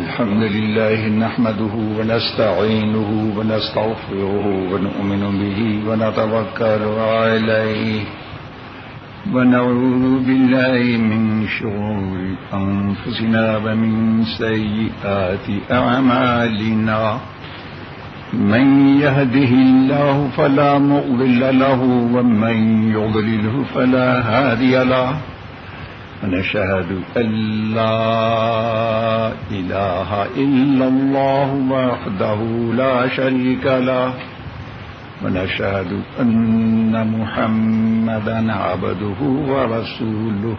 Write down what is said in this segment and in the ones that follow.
الحمد لله نحمده ونستعينه ونستغفره ونؤمن به ونتوكل عليه ونعوذ بالله من شرور أنفسنا ومن سيئات أعمالنا. من يهده الله فلا مؤذل له ومن يضلله فلا هادي له. ونشهد أن لا إله إلا الله وحده لا شريك له ونشهد أن محمدا عبده ورسوله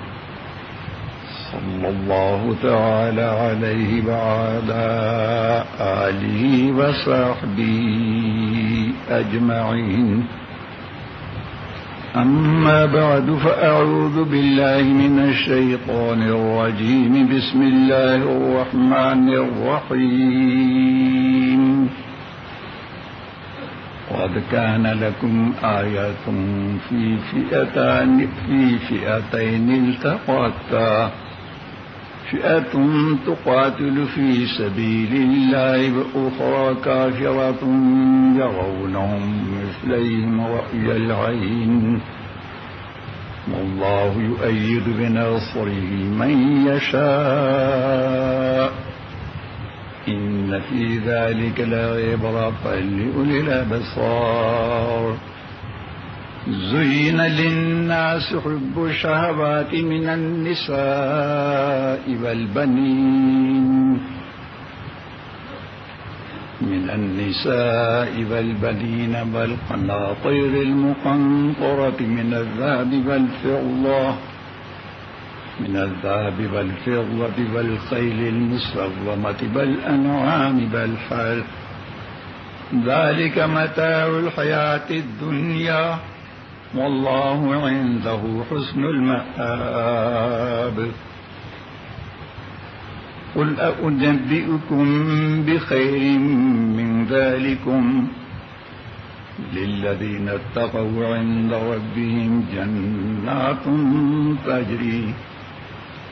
صلى الله تعالى عليه وعلى آله وصحبه أجمعين أما بعد، فأعوذ بالله من الشيطان الرجيم. بسم الله الرحمن الرحيم. قد كان لكم آيات في فئتان، في فئتين التقاتا. فئة تقاتل في سبيل الله وأخرى كافرة يرونهم مثليهم رأي العين. والله يؤيد بنصره من يشاء. إن في ذلك لعبرة لأولي الأبصار. زين للناس حب الشهوات من النساء والبنين من النساء والبنين والقناطير المقنطرة من الذهب والفضة من الذهب والفضة والخيل المسومة والأنعام والحرث ذلك متاع الحياة الدنيا والله عنده حسن المآب. قل أأنبئكم بخير من ذلكم للذين اتقوا عند ربهم جنات تجري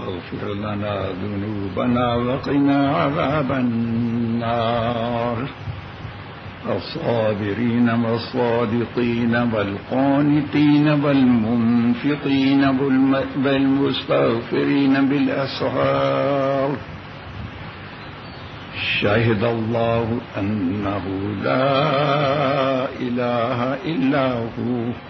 فاغفر لنا ذنوبنا وقنا عذاب النار. الصابرين والصادقين والقانتين والمنفقين والمستغفرين بالأسحار شهد الله أنه لا إله إلا هو.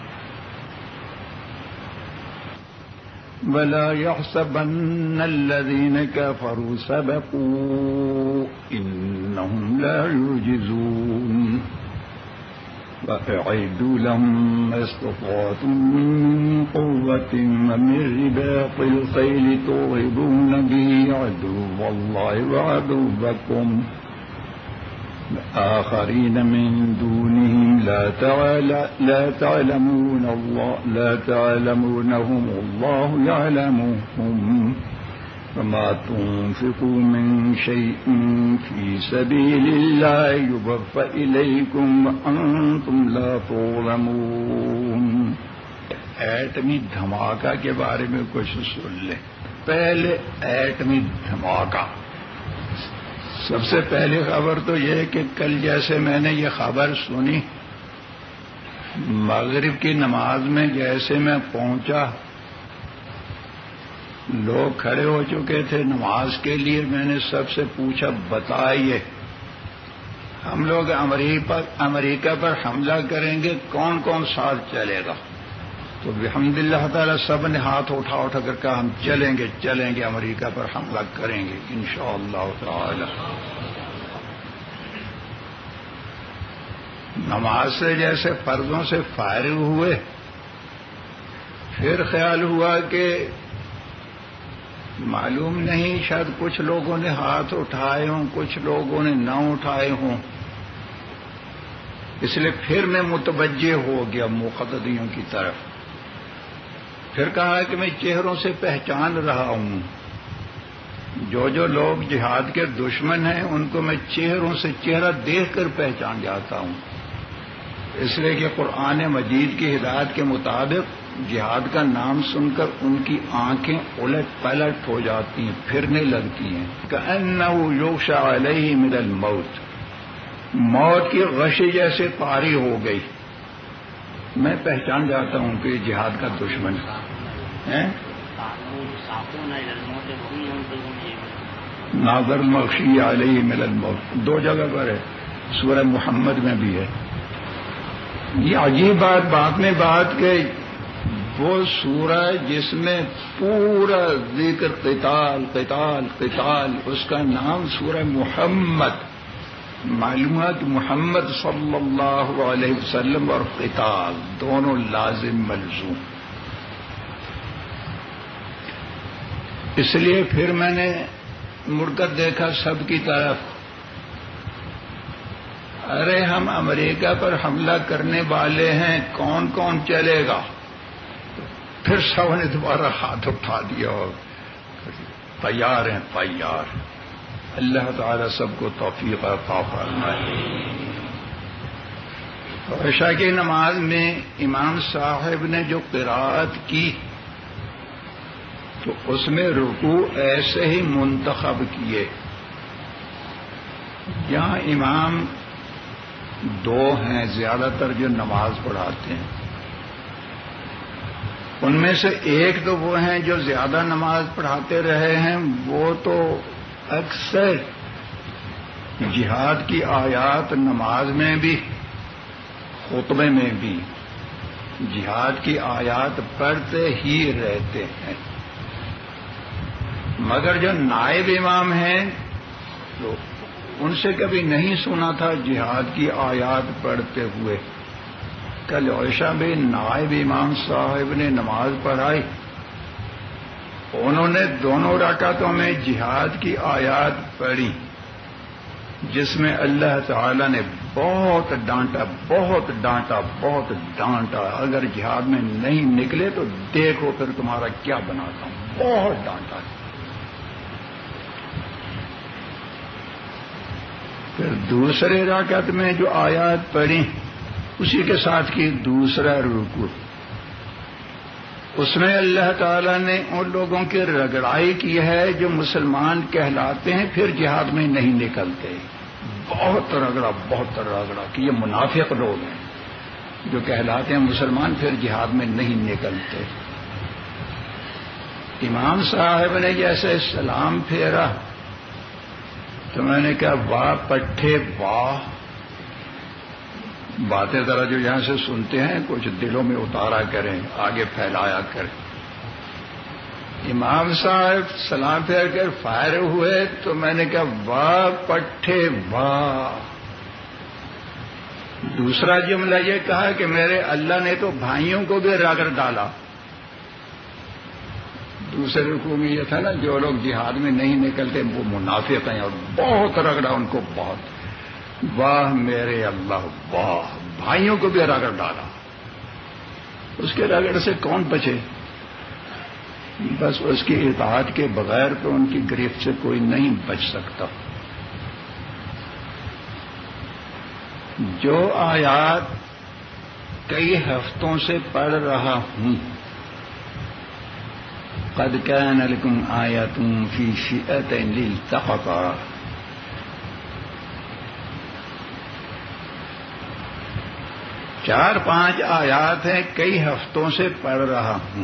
ولا يحسبن الذين كفروا سبقوا إنهم لا يعجزون وأعدوا لهم ما استطعتم من قوة ومن رباط الخيل ترهبون به عدو الله وعدوكم. آخرين من دونهم لا تعالى لا تعلمون الله لا تعلمونهم الله يعلمهم فما تنفقوا من شيء في سبيل الله يوفى إليكم وأنتم لا تظلمون ایٹمی دھماکہ کے بارے میں کچھ سن لیں۔ پہلے ایٹمی دھماکہ۔ سب سے پہلی خبر تو یہ کہ کل جیسے میں نے یہ خبر سنی، مغرب کی نماز میں جیسے میں پہنچا، لوگ کھڑے ہو چکے تھے نماز کے لیے، میں نے سب سے پوچھا، بتائیے، ہم لوگ امریکہ امریکہ پر حملہ کریں گے، کون کون ساتھ چلے گا؟ تو الحمد اللہ تعالیٰ سب نے ہاتھ اٹھا اٹھا کر کہا، ہم چلیں گے چلیں گے امریکہ پر حملہ کریں گے، انشاءاللہ تعالی۔ نماز سے جیسے فرضوں سے فارغ ہوئے، پھر خیال ہوا کہ معلوم نہیں شاید کچھ لوگوں نے ہاتھ اٹھائے ہوں، کچھ لوگوں نے نہ اٹھائے ہوں۔ اس لیے پھر میں متوجہ ہو گیا مقددیوں کی طرف۔ پھر کہا کہ میں چہروں سے پہچان رہا ہوں۔ جو جو لوگ جہاد کے دشمن ہیں، ان کو میں چہروں سے چہرہ دیکھ کر پہچان جاتا ہوں۔ اس لیے کہ قرآن مجید کی ہدایت کے مطابق جہاد کا نام سن کر ان کی آنکھیں الٹ پلٹ ہو جاتی ہیں، پھرنے لگتی ہیں۔ کہ شاہ علیہ مدل موت موت کی غشی جیسے پاری ہو گئی۔ میں پہچان جاتا ہوں کہ جہاد کا دشمن ہے ناگر مخشی علیہ ملن موت دو جگہ پر ہے۔ سورہ محمد میں بھی ہے۔ یہ عجیب بات بات میں بات کہ وہ سورہ جس میں پورا ذکر قتال قتال قتال، اس کا نام سورہ محمد۔ معلومات محمد صلی اللہ علیہ وسلم اور قتال دونوں لازم ملزوم۔ اس لیے پھر میں نے مڑ کر دیکھا سب کی طرف۔ ارے ہم امریکہ پر حملہ کرنے والے ہیں، کون کون چلے گا؟ پھر سب نے دوبارہ ہاتھ اٹھا دیا اور تیار ہیں، تیار اللہ تعالی سب کو توفیق فرمائے۔ عشاء کی نماز میں امام صاحب نے جو قراءت کی، تو اس میں رکو ایسے ہی منتخب کیے۔ یہاں امام دو ہیں، زیادہ تر جو نماز پڑھاتے ہیں۔ ان میں سے ایک تو وہ ہیں جو زیادہ نماز پڑھاتے رہے ہیں، وہ تو اکثر جہاد کی آیات نماز میں بھی، خطبے میں بھی جہاد کی آیات پڑھتے ہی رہتے ہیں۔ مگر جو نائب امام ہیں، تو ان سے کبھی نہیں سنا تھا جہاد کی آیات پڑھتے ہوئے۔ کل عشا بھی نائب امام صاحب نے نماز پڑھائی۔ انہوں نے دونوں رکعتوں میں جہاد کی آیات پڑھی، جس میں اللہ تعالی نے بہت ڈانٹا بہت ڈانٹا بہت ڈانٹا۔ اگر جہاد میں نہیں نکلے تو دیکھو پھر تمہارا کیا بناتا ہوں۔ بہت ڈانٹا۔ پھر دوسرے راکت میں جو آیات پڑھی، اسی کے ساتھ کی دوسرا رکو اس میں اللہ تعالی نے ان لوگوں کی رگڑائی کی ہے جو مسلمان کہلاتے ہیں، پھر جہاد میں نہیں نکلتے۔ بہت رگڑا بہت رگڑا، کہ یہ منافق لوگ ہیں۔ جو کہلاتے ہیں مسلمان، پھر جہاد میں نہیں نکلتے۔ امام صاحب نے جیسے سلام پھیرا تو میں نے کہا، واہ پٹھے، واہ۔ باتیں ذرا جو یہاں سے سنتے ہیں، کچھ دلوں میں اتارا کریں، آگے پھیلایا کریں۔ امام صاحب سلام پھیر کر فائر ہوئے تو میں نے کہا، واہ پٹھے، واہ! دوسرا جملہ یہ کہا کہ میرے اللہ نے تو بھائیوں کو بھی رگڑ ڈالا۔ دوسرے رکو میں یہ تھا نا، جو لوگ جہاد میں نہیں نکلتے، وہ منافق ہیں اور بہت رگڑا ان کو، بہت۔ واہ میرے اللہ، واہ، بھائیوں کو بھی رگڑ ڈالا۔ اس کے رگڑ سے کون بچے؟ بس اس کی اطاعت کے بغیر تو ان کی گرفت سے کوئی نہیں بچ سکتا۔ جو آیات کئی ہفتوں سے پڑھ رہا ہوں، قد كان لكم آيات في فئتين للتقطا۔ چار پانچ آیات ہیں، کئی ہفتوں سے پڑھ رہا ہوں۔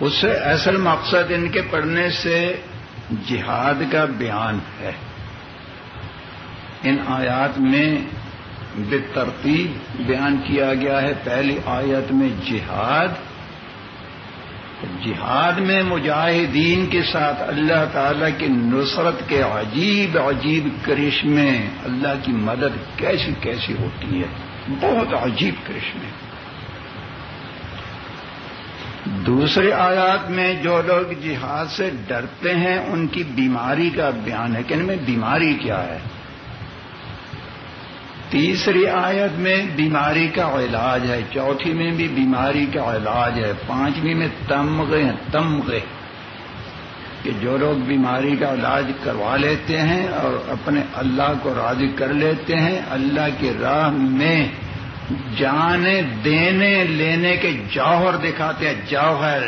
اس سے اصل مقصد ان کے پڑھنے سے جہاد کا بیان ہے۔ ان آیات میں بے ترتیب بیان کیا گیا ہے۔ پہلی آیت میں جہاد جہاد میں مجاہدین کے ساتھ اللہ تعالی کی نصرت کے عجیب عجیب کرشمے اللہ کی مدد کیسی کیسی ہوتی ہے بہت عجیب کرشمے۔ دوسرے آیات میں جو لوگ جہاد سے ڈرتے ہیں، ان کی بیماری کا بیان ہے۔ کہ ان میں بیماری کیا ہے؟ تیسری آیت میں بیماری کا علاج ہے، چوتھی میں بھی بیماری کا علاج ہے، پانچویں میں تمغے ہیں تمغے۔ کہ جو لوگ بیماری کا علاج کروا لیتے ہیں اور اپنے اللہ کو راضی کر لیتے ہیں، اللہ کی راہ میں جانے، دینے، لینے کے جوہر دکھاتے ہیں، جوہر۔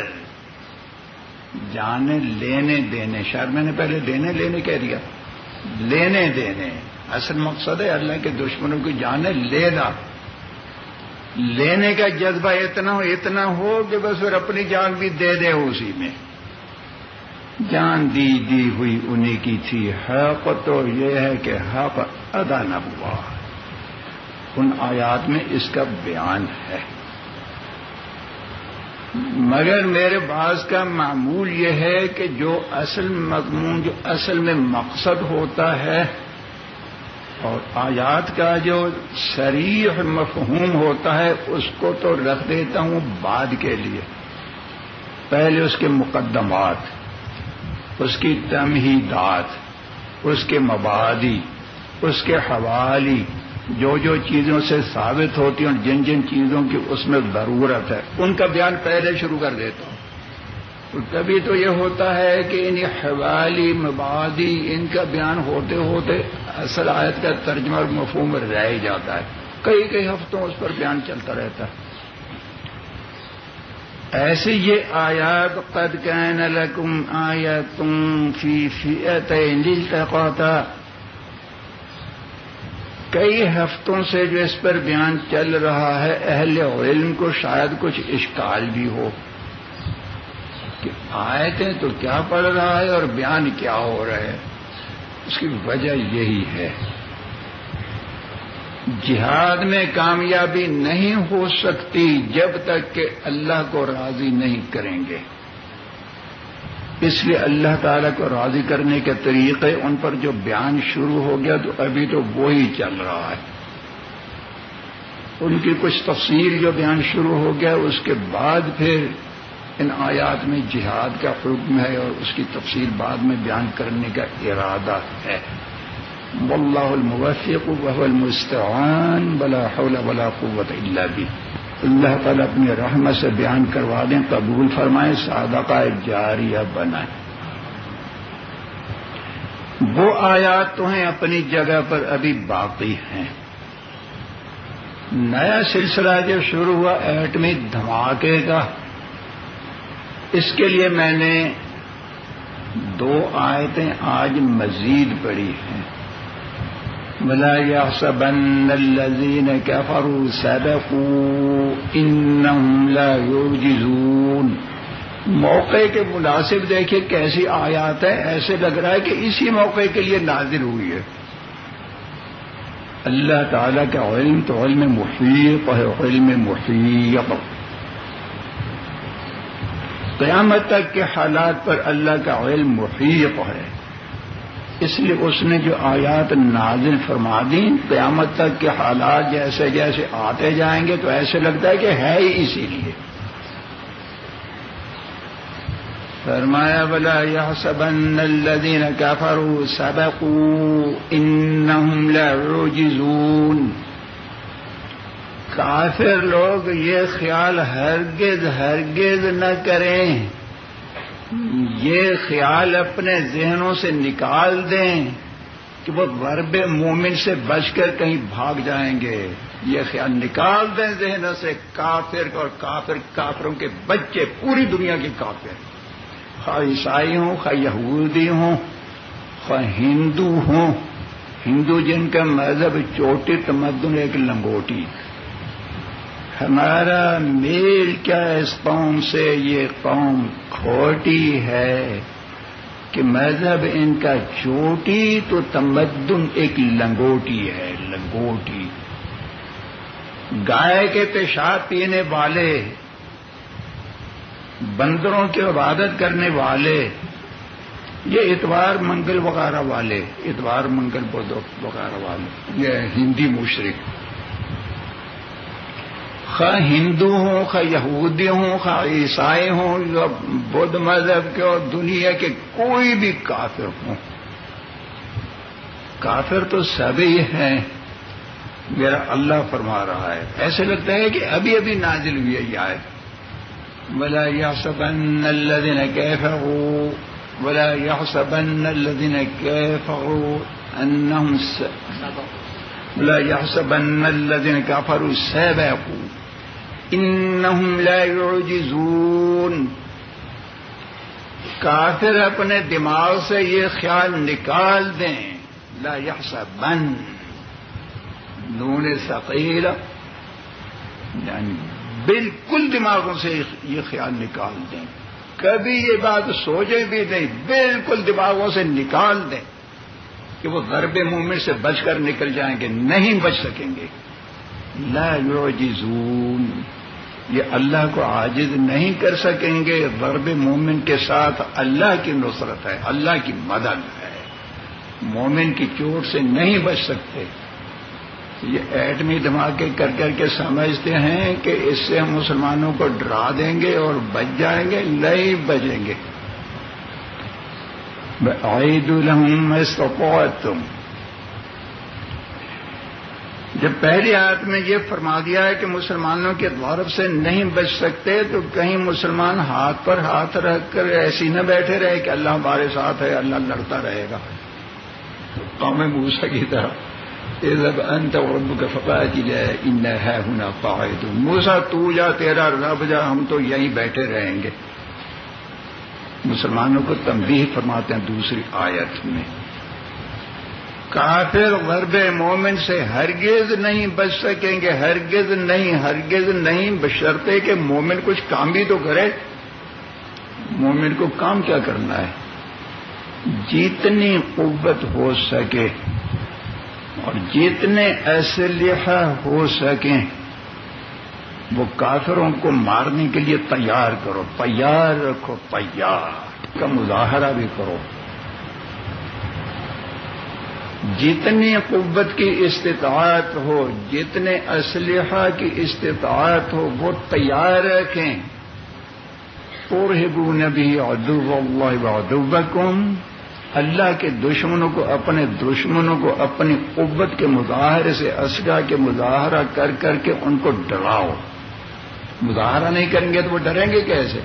جانے، لینے، دینے۔ شاید میں نے پہلے دینے، لینے کہہ دیا۔ لینے، دینے۔ اصل مقصد ہے اللہ کے دشمنوں کی جانے لینا۔ لینے کا جذبہ اتنا ہو اتنا ہو کہ بس پھر اپنی جان بھی دے دے اسی میں۔ جان دی دی ہوئی انہیں کی تھی۔ حق تو یہ ہے کہ حق ادا نہ ہوا۔ ان آیات میں اس کا بیان ہے۔ مگر میرے باز کا معمول یہ ہے کہ جو اصل مضمون، جو اصل میں مقصد ہوتا ہے اور آیات کا جو شریح مفہوم ہوتا ہے، اس کو تو رکھ دیتا ہوں بعد کے لیے۔ پہلے اس کے مقدمات، اس کی تمہیدات، اس کے مبادی، اس کے حوالی، جو جو چیزوں سے ثابت ہوتی ہیں اور جن جن چیزوں کی اس میں ضرورت ہے۔ ان کا بیان پہلے شروع کر دیتا ہوں۔ کبھی تو یہ ہوتا ہے کہ ان حوالی مبادی ان کا بیان ہوتے ہوتے اصل آیت کا ترجمہ اور مفہوم رہ جاتا ہے۔ کئی کئی ہفتوں اس پر بیان چلتا رہتا ہے۔ ایسے یہ آیات قد کین لکم آیتم فی فیئتین التقاتا کئی ہفتوں سے جو اس پر بیان چل رہا ہے، اہل علم کو شاید کچھ اشکال بھی ہو۔ کہ آئے تھے تو کیا پڑھ رہا ہے اور بیان کیا ہو رہا ہے؟ اس کی وجہ یہی ہے۔ جہاد میں کامیابی نہیں ہو سکتی جب تک کہ اللہ کو راضی نہیں کریں گے۔ اس لیے اللہ تعالیٰ کو راضی کرنے کے طریقے ان پر جو بیان شروع ہو گیا تو ابھی تو وہی چل رہا ہے۔ ان کی کچھ تفصیل جو بیان شروع ہو گیا، اس کے بعد پھر ان آیات میں جہاد کا حکم ہے اور اس کی تفصیل بعد میں بیان کرنے کا ارادہ ہے۔ واللہ الموفق وهو المستعان، بلا حول ولا قوت الا به اللہ تعالیٰ اپنی رحمت سے بیان کروا دیں، قبول فرمائیں صادقہ جاریہ بنائیں۔ وہ آیات تو ہیں اپنی جگہ پر ابھی باقی ہیں۔ نیا سلسلہ جو شروع ہوا ایٹمی دھماکے کا اس کے لیے میں نے دو آیتیں آج مزید پڑی ہیں۔ ولا يحسبن الذين كفروا سبقوا إنهم لا يوجزون موقع کے مناسب دیکھیے کیسی آیات ہے ایسے لگ رہا ہے کہ اسی موقع کے لیے نازل ہوئی ہے۔ اللہ تعالی کا علم تو علم محیط ہے، علم محیط۔ قیامت تک کے حالات پر اللہ کا علم محیط ہے۔ اس لیے اس نے جو آیات نازل فرما دی قیامت تک کے حالات جیسے جیسے آتے جائیں گے تو ایسے لگتا ہے کہ ہے ہی اسی لیے۔ فرمایا بلا یا سبن الدین کافرو سبقو ان لعجزون کافر لوگ یہ خیال ہرگز ہرگز نہ کریں۔ یہ خیال اپنے ذہنوں سے نکال دیں کہ وہ غرب مومن سے بچ کر کہیں بھاگ جائیں گے۔ یہ خیال نکال دیں ذہنوں سے کافر اور کافر کافروں کے بچے، پوری دنیا کے کافر۔ خواہ عیسائی ہوں، خواہ یہودی ہوں، خواہ ہندو ہوں۔ ہندو جن کا مذہب چوٹی تمدن ایک لنگوٹی۔ ہمارا میل کیا اس قوم سے؟ یہ قوم کھوٹی ہے کہ مذہب ان کا چوٹی تو تمدن ایک لنگوٹی ہے، لنگوٹی۔ گائے کے پیشاب پینے والے، بندروں کی عبادت کرنے والے، یہ اتوار منگل وغیرہ والے، اتوار منگل بدھ وغیرہ والے، یہ ہندی مشرق۔ خواہ ہندو ہوں، خواہ یہودی ہوں، خواہ عیسائی ہوں، یا بدھ مذہب کے اور دنیا کے کوئی بھی کافر ہوں۔ کافر تو سبھی ہیں، میرا اللہ فرما رہا ہے۔ ایسے لگتا ہے کہ ابھی ابھی نازل ہوئی ہے آئے بلا یا سبن الدین كيفروا ولا يحسبن الذين كفروا أنهم س... ولا يحسبن الذين كفروا سبقوا إنهم لا يعجزون کافر اپنے دماغ سے یہ خیال نکال دیں۔ لا يحسبن نون ثقیل۔ یعنی بالکل دماغوں سے یہ خیال نکال دیں۔ کبھی یہ بات سوچیں بھی نہیں، بالکل دماغوں سے نکال دیں کہ وہ غرب مومن سے بچ کر نکل جائیں گے، نہیں بچ سکیں گے۔ لا یعجزون۔ یہ اللہ کو عاجز نہیں کر سکیں گے۔ غرب مومن کے ساتھ اللہ کی نصرت ہے، اللہ کی مدد ہے۔ مومن کی چوٹ سے نہیں بچ سکتے۔ یہ ایٹمی دھماکے کر کر کے سمجھتے ہیں کہ اس سے ہم مسلمانوں کو ڈرا دیں گے اور بچ جائیں گے، نہیں بچیں گے۔ عید الحم تم جب پہلی آیت میں یہ فرما دیا ہے کہ مسلمانوں کے دورب سے نہیں بچ سکتے، تو کہیں مسلمان ہاتھ پر ہاتھ رکھ کر ایسی نہ بیٹھے رہے کہ اللہ ہمارے ساتھ ہے، اللہ لڑتا رہے گا۔ قوم موسا کی طرح اذهب انت وربك فقاتلا ان ها هنا قاعدون۔ موسا تو جا تیرا رب، جا، ہم تو یہیں بیٹھے رہیں گے۔ مسلمانوں کو تنبیہ فرماتے ہیں دوسری آیت میں۔ کافر غرب مومن سے ہرگز نہیں بچ سکیں گے، ہرگز نہیں ہرگز نہیں، بشرطے کہ مومن کچھ کام بھی تو کرے۔ مومن کو کام کیا کرنا ہے؟ جتنی قوت ہو سکے اور جتنے اسلحہ ہو سکیں، وہ کافروں کو مارنے کے لیے تیار کرو، تیار رکھو، تیار۔ کا مظاہرہ بھی کرو۔ جتنی قوت کی استطاعت ہو، جتنے اسلحہ کی استطاعت ہو، وہ تیار رکھیں۔ اور ہبو نبی ادو اللہ ادوبکم اللہ کے دشمنوں کو، اپنے دشمنوں کو اپنی قوت کے مظاہرے سے اسگا کے مظاہرہ کر کر کے ان کو ڈراؤ۔ مظاہرہ نہیں کریں گے تو وہ ڈریں گے کیسے؟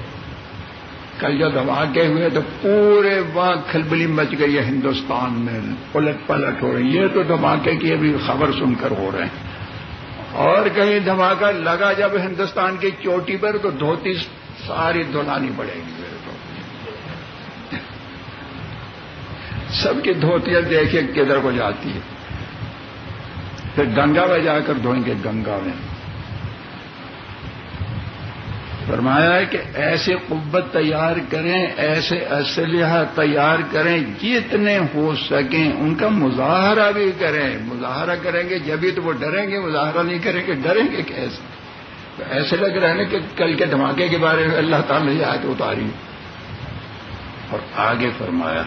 کل جو دھماکے ہوئے تو پورے وہاں کھلبلی مچ گئی ہے ہندوستان میں پلٹ پلٹ ہو رہی یہ تو دھماکے کی ابھی خبر سن کر ہو رہے ہیں۔ اور کہیں دھماکہ لگا جب ہندوستان کی چوٹی پر تو دھوتی ساری دھلانی پڑے گی۔ سب کی دھوتیاں دیکھے کدھر کو جاتی ہے۔ پھر گنگا میں جا کر دھوئیں گے، گنگا میں۔ فرمایا ہے کہ ایسے قبت تیار کریں، ایسے اسلحہ تیار کریں جتنے ہو سکیں، ان کا مظاہرہ بھی کریں۔ مظاہرہ کریں گے جبھی تو وہ ڈریں گے، مظاہرہ نہیں کریں گے، ڈریں گے کیسے؟ ایسے لگ رہے ہیں کہ کل کے دھماکے کے بارے میں اللہ تعالی نے آج اتاری۔ اور آگے فرمایا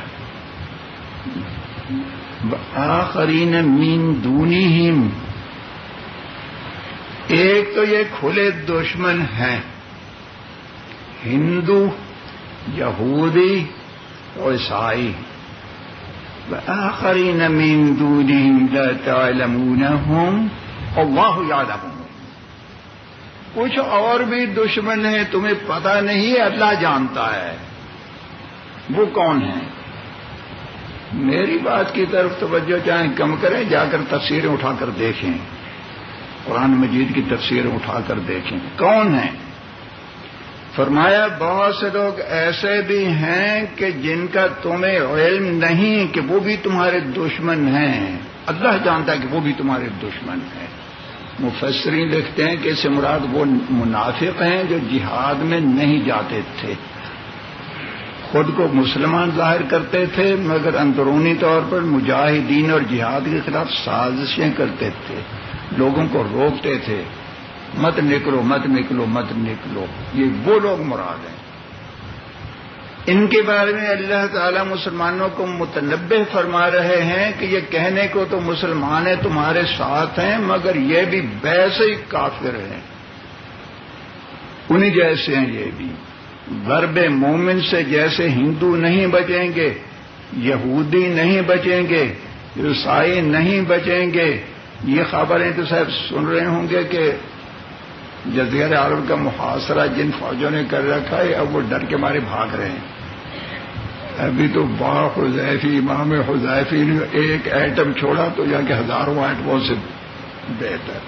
آخرین مین دونی ایک تو یہ کھلے دشمن ہیں۔ ہندو، یہودی اور عیسائی۔ آخرین مین دونی تعلمونہم اللہ یعلمون کچھ اور بھی دشمن ہیں، تمہیں پتہ نہیں، اللہ جانتا ہے۔ وہ کون ہیں؟ میری بات کی طرف توجہ چاہیں کم کریں، جا کر تفسیریں اٹھا کر دیکھیں۔ قرآن مجید کی تفسیریں اٹھا کر دیکھیں۔ کون ہیں؟ فرمایا، بہت سے لوگ ایسے بھی ہیں کہ جن کا تمہیں علم نہیں کہ وہ بھی تمہارے دشمن ہیں۔ اللہ جانتا ہے کہ وہ بھی تمہارے دشمن ہیں۔ مفسرین لکھتے ہیں کہ اس مراد وہ منافق ہیں جو جہاد میں نہیں جاتے تھے۔ خود کو مسلمان ظاہر کرتے تھے، مگر اندرونی طور پر مجاہدین اور جہاد کے خلاف سازشیں کرتے تھے۔ لوگوں کو روکتے تھے۔ مت نکلو مت نکلو مت نکلو۔ یہ وہ لوگ مراد ہیں۔ ان کے بارے میں اللہ تعالی مسلمانوں کو متنبع فرما رہے ہیں کہ یہ کہنے کو تو مسلمان تمہارے ساتھ ہیں، مگر یہ بھی ویسے ہی کافر ہیں۔ انہیں جیسے ہیں، یہ بھی۔ غرب مومن سے جیسے ہندو نہیں بچیں گے، یہودی نہیں بچیں گے، عیسائی نہیں بچیں گے۔ یہ خبریں تو صاحب سن رہے ہوں گے کہ جزیر عرب کا محاصرہ جن فوجوں نے کر رکھا ہے، اب وہ ڈر کے مارے بھاگ رہے ہیں۔ ابھی تو با حذیفی، امام حذیفی نے ایک ایٹم چھوڑا تو جا کے ہزاروں ایٹموں سے بہتر۔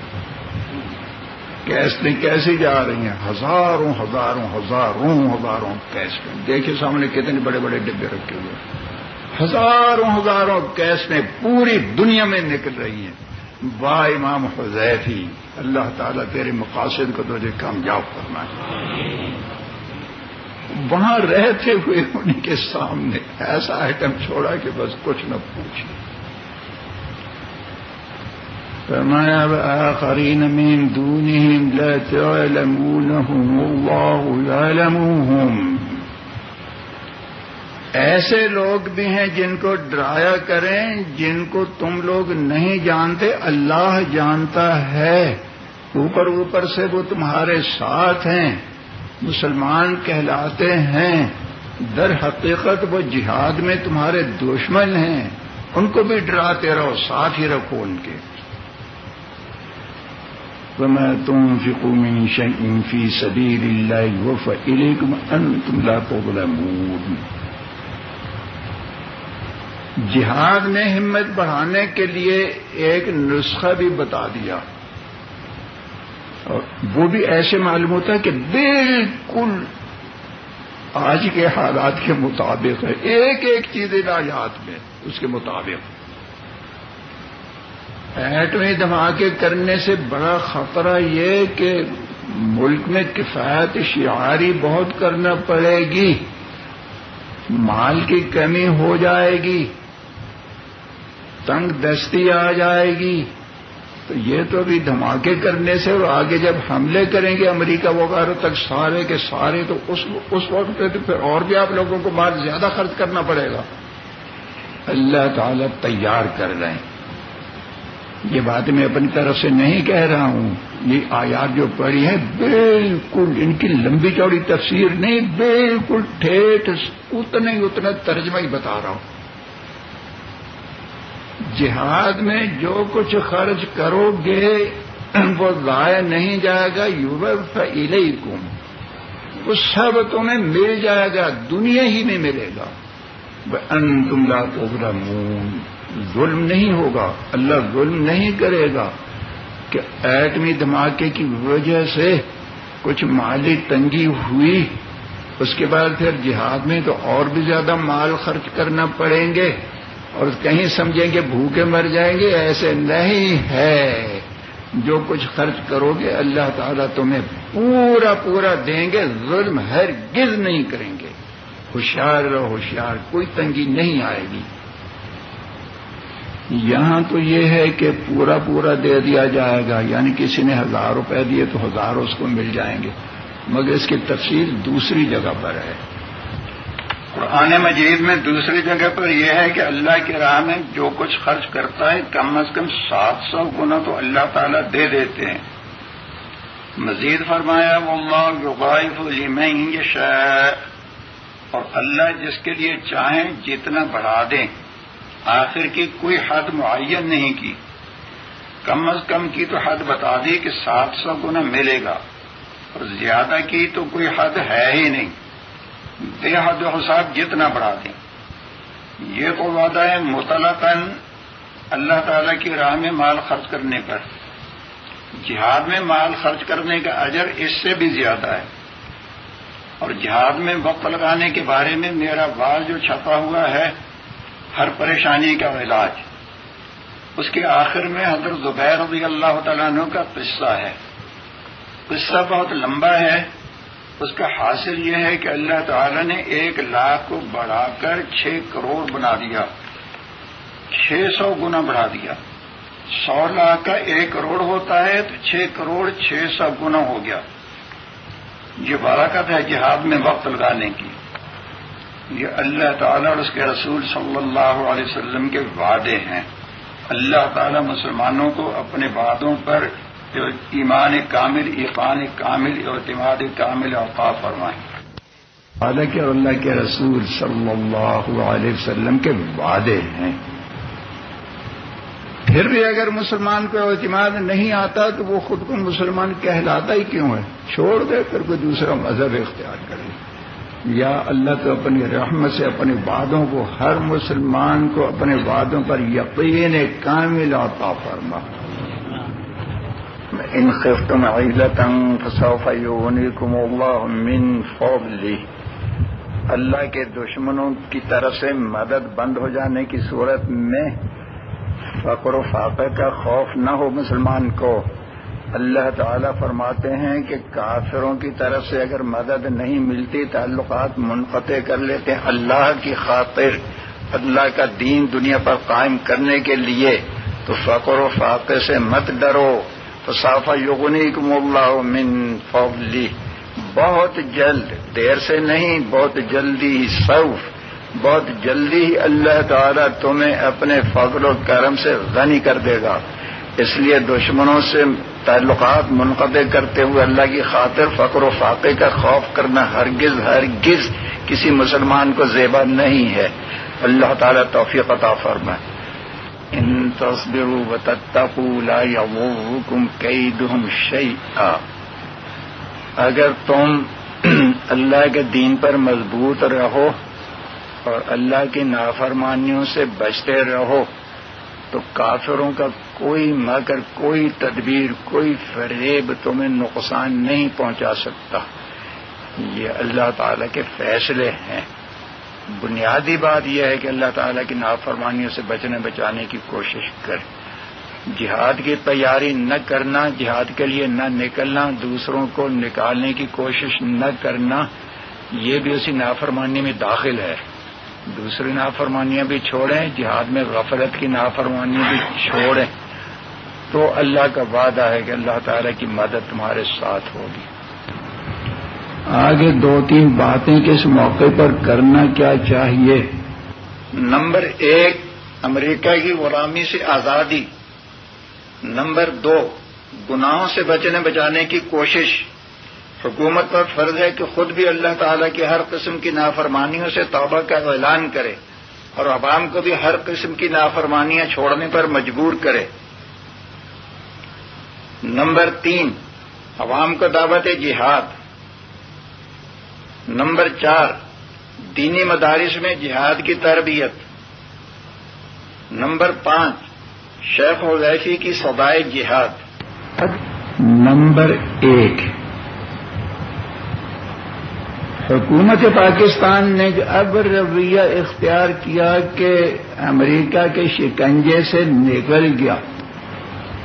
کیسٹیں کیسی جا رہی ہیں؟ ہزاروں ہزاروں ہزاروں ہزاروں کیسٹیں۔ دیکھیں سامنے کتنے بڑے بڑے ڈبے رکھے ہوئے ہزاروں ہزاروں کیسٹیں پوری دنیا میں نکل رہی ہیں۔ با امام حذیفی اللہ تعالیٰ تیرے مقاصد کو تجھے کامیاب کرنا ہے وہاں رہتے ہوئے ان کے سامنے ایسا آئٹم چھوڑا کہ بس کچھ نہ پوچھے۔ فرمایا، آخرین من دونهم لا تعلمونهم الله يعلمهم ایسے لوگ بھی ہیں جن کو ڈرایا کریں، جن کو تم لوگ نہیں جانتے، اللہ جانتا ہے۔ اوپر اوپر سے وہ تمہارے ساتھ ہیں، مسلمان کہلاتے ہیں۔ در حقیقت وہ جہاد میں تمہارے دشمن ہیں۔ ان کو بھی ڈراتے رہو ساتھ ہی رکھو ان کے۔ میں تم فکومی فی سبیل اللہ وف وفعلیکم انتم لا تظلمون۔ جہاد نے ہمت بڑھانے کے لیے ایک نسخہ بھی بتا دیا۔ اور وہ بھی ایسے معلوم ہوتا ہے کہ بالکل آج کے حالات کے مطابق ہے۔ ایک ایک چیز علاجات میں اس کے مطابق۔ ایٹمی دھماکے کرنے سے بڑا خطرہ یہ کہ ملک میں کفایت شعاری بہت کرنا پڑے گی۔ مال کی کمی ہو جائے گی۔ تنگ دستی آ جائے گی۔ تو یہ تو ابھی دھماکے کرنے سے اور آگے جب حملے کریں گے امریکہ وغیرہ تک سارے کے سارے، تو اس اس وقت پہ تو پھر اور بھی آپ لوگوں کو مال زیادہ خرچ کرنا پڑے گا۔ اللہ تعالی تیار کر رہے ہیں۔ یہ بات میں اپنی طرف سے نہیں کہہ رہا ہوں۔ یہ آیات جو پڑھی ہے بالکل ان کی لمبی چوڑی تفسیر نہیں، بالکل ٹھیک، اتنے ہی اتنا ترجمہ ہی بتا رہا ہوں۔ جہاد میں جو کچھ خرچ کرو گے، وہ ضائع نہیں جائے گا یوب علیکم وہ سب تمہیں مل جائے گا، دنیا ہی میں ملے گا۔ ان تم لا تظلمون۔ ظلم نہیں ہوگا، اللہ ظلم نہیں کرے گا۔ کہ ایٹمی دھماکے کی وجہ سے کچھ مالی تنگی ہوئی، اس کے بعد پھر جہاد میں تو اور بھی زیادہ مال خرچ کرنا پڑیں گے۔ اور کہیں سمجھیں گے بھوکے مر جائیں گے، ایسے نہیں ہے۔ جو کچھ خرچ کرو گے، اللہ تعالیٰ تمہیں پورا پورا دیں گے، ظلم ہر گز نہیں کریں گے۔ ہوشیار رہو، ہوشیار، کوئی تنگی نہیں آئے گی۔ یہاں تو یہ ہے کہ پورا پورا دے دیا جائے گا یعنی کسی نے ہزار روپے دیے تو ہزار اس کو مل جائیں گے۔ مگر اس کی تفصیل دوسری جگہ پر ہے۔ قرآن مجید میں دوسری جگہ پر یہ ہے کہ اللہ کی راہ میں جو کچھ خرچ کرتا ہے، کم از کم سات سو گنا تو اللہ تعالیٰ دے دیتے ہیں۔ مزید فرمایا وہ اللہ یہ اور اللہ جس کے لیے چاہیں جتنا بڑھا دیں۔ آخر کی کوئی حد معین نہیں کی۔ کم از کم کی تو حد بتا دی کہ سات سو گنا ملے گا۔ اور زیادہ کی تو کوئی حد ہے ہی نہیں۔ بے حد و حساب جتنا بڑھا دیں۔ یہ تو وعدہ ہے مطلقاً اللہ تعالی کی راہ میں مال خرچ کرنے پر۔ جہاد میں مال خرچ کرنے کا اجر اس سے بھی زیادہ ہے۔ اور جہاد میں وقت لگانے کے بارے میں میرا بال جو چھپا ہوا ہے، ہر پریشانی کا علاج۔ اس کے آخر میں حضرت زبیر رضی اللہ تعالیٰ عنہ کا قصہ ہے۔ قصہ بہت لمبا ہے۔ اس کا حاصل یہ ہے کہ اللہ تعالی نے ایک لاکھ کو بڑھا کر چھ کروڑ بنا دیا۔ چھ سو گنا بڑھا دیا۔ سو لاکھ کا ایک کروڑ ہوتا ہے تو چھ کروڑ چھ سو گنا ہو گیا۔ یہ برکت ہے جہاد میں وقت لگانے کی۔ یہ اللہ تعالیٰ اور اس کے رسول صلی اللہ علیہ وسلم کے وعدے ہیں۔ اللہ تعالیٰ مسلمانوں کو اپنے وعدوں پر ایمان کامل، ایقان کامل، اعتماد کامل اوقاف فرمائیں حالانکہ اللہ کے رسول صلی اللہ علیہ وسلم کے وعدے ہیں۔ پھر بھی اگر مسلمان کو اعتماد نہیں آتا تو وہ خود کو مسلمان کہلاتا ہی کیوں ہے؟ چھوڑ دے، پھر کوئی دوسرا مذہب اختیار کرے۔ یا اللہ تو اپنی رحمت سے اپنے وعدوں کو، ہر مسلمان کو اپنے وعدوں پر یقین کامل عطا فرما۔ ان خفتم عیلتا فسوف یغنیکم اللہ من فضلی اللہ کے دشمنوں کی طرف سے مدد بند ہو جانے کی صورت میں فقر و فاقے کا خوف نہ ہو مسلمان کو۔ اللہ تعالی فرماتے ہیں کہ کافروں کی طرف سے اگر مدد نہیں ملتی، تعلقات منقطع کر لیتے ہیں۔ اللہ کی خاطر، اللہ کا دین دنیا پر قائم کرنے کے لیے تو فقر و فاقے سے مت ڈرو۔ تو صافہ یغنی اللہ من فولی بہت جلد، دیر سے نہیں، بہت جلدی سوف۔ بہت جلدی ہی اللہ تعالیٰ تمہیں اپنے فضل و کرم سے غنی کر دے گا۔ اس لیے دشمنوں سے تعلقات منقطع کرتے ہوئے اللہ کی خاطر فقر و فاقے کا خوف کرنا ہرگز ہرگز کسی مسلمان کو زیبا نہیں ہے۔ اللہ تعالیٰ توفیق عطا فرما ان تصبروا وتتقوا لا يضركم كيدهم شيئا۔ اگر تم اللہ کے دین پر مضبوط رہو اور اللہ کی نافرمانیوں سے بچتے رہو، تو کافروں کا کوئی مگر کوئی تدبیر، کوئی فریب تمہیں نقصان نہیں پہنچا سکتا۔ یہ اللہ تعالی کے فیصلے ہیں۔ بنیادی بات یہ ہے کہ اللہ تعالیٰ کی نافرمانیوں سے بچنے بچانے کی کوشش کر۔ جہاد کی تیاری نہ کرنا، جہاد کے لیے نہ نکلنا، دوسروں کو نکالنے کی کوشش نہ کرنا، یہ بھی اسی نافرمانی میں داخل ہے۔ دوسری نافرمانیاں بھی چھوڑیں، جہاد میں غفلت کی نافرمانیاں بھی چھوڑیں۔ تو اللہ کا وعدہ ہے کہ اللہ تعالی کی مدد تمہارے ساتھ ہوگی۔ آگے دو تین باتیں کس موقع پر کرنا کیا چاہیے۔ نمبر ایک، امریکہ کی غلامی سے آزادی۔ نمبر دو، گناہوں سے بچنے بچانے کی کوشش۔ حکومت پر فرض ہے کہ خود بھی اللہ تعالی کی ہر قسم کی نافرمانیوں سے توبہ کا اعلان کرے اور عوام کو بھی ہر قسم کی نافرمانیاں چھوڑنے پر مجبور کرے۔ نمبر تین، عوام کو دعوت جہاد۔ نمبر چار، دینی مدارس میں جہاد کی تربیت۔ نمبر پانچ، شیخ ویفی کی سدائے جہاد۔ نمبر ایک، حکومت پاکستان نے اب رویہ اختیار کیا کہ امریکہ کے شکنجے سے نکل گیا۔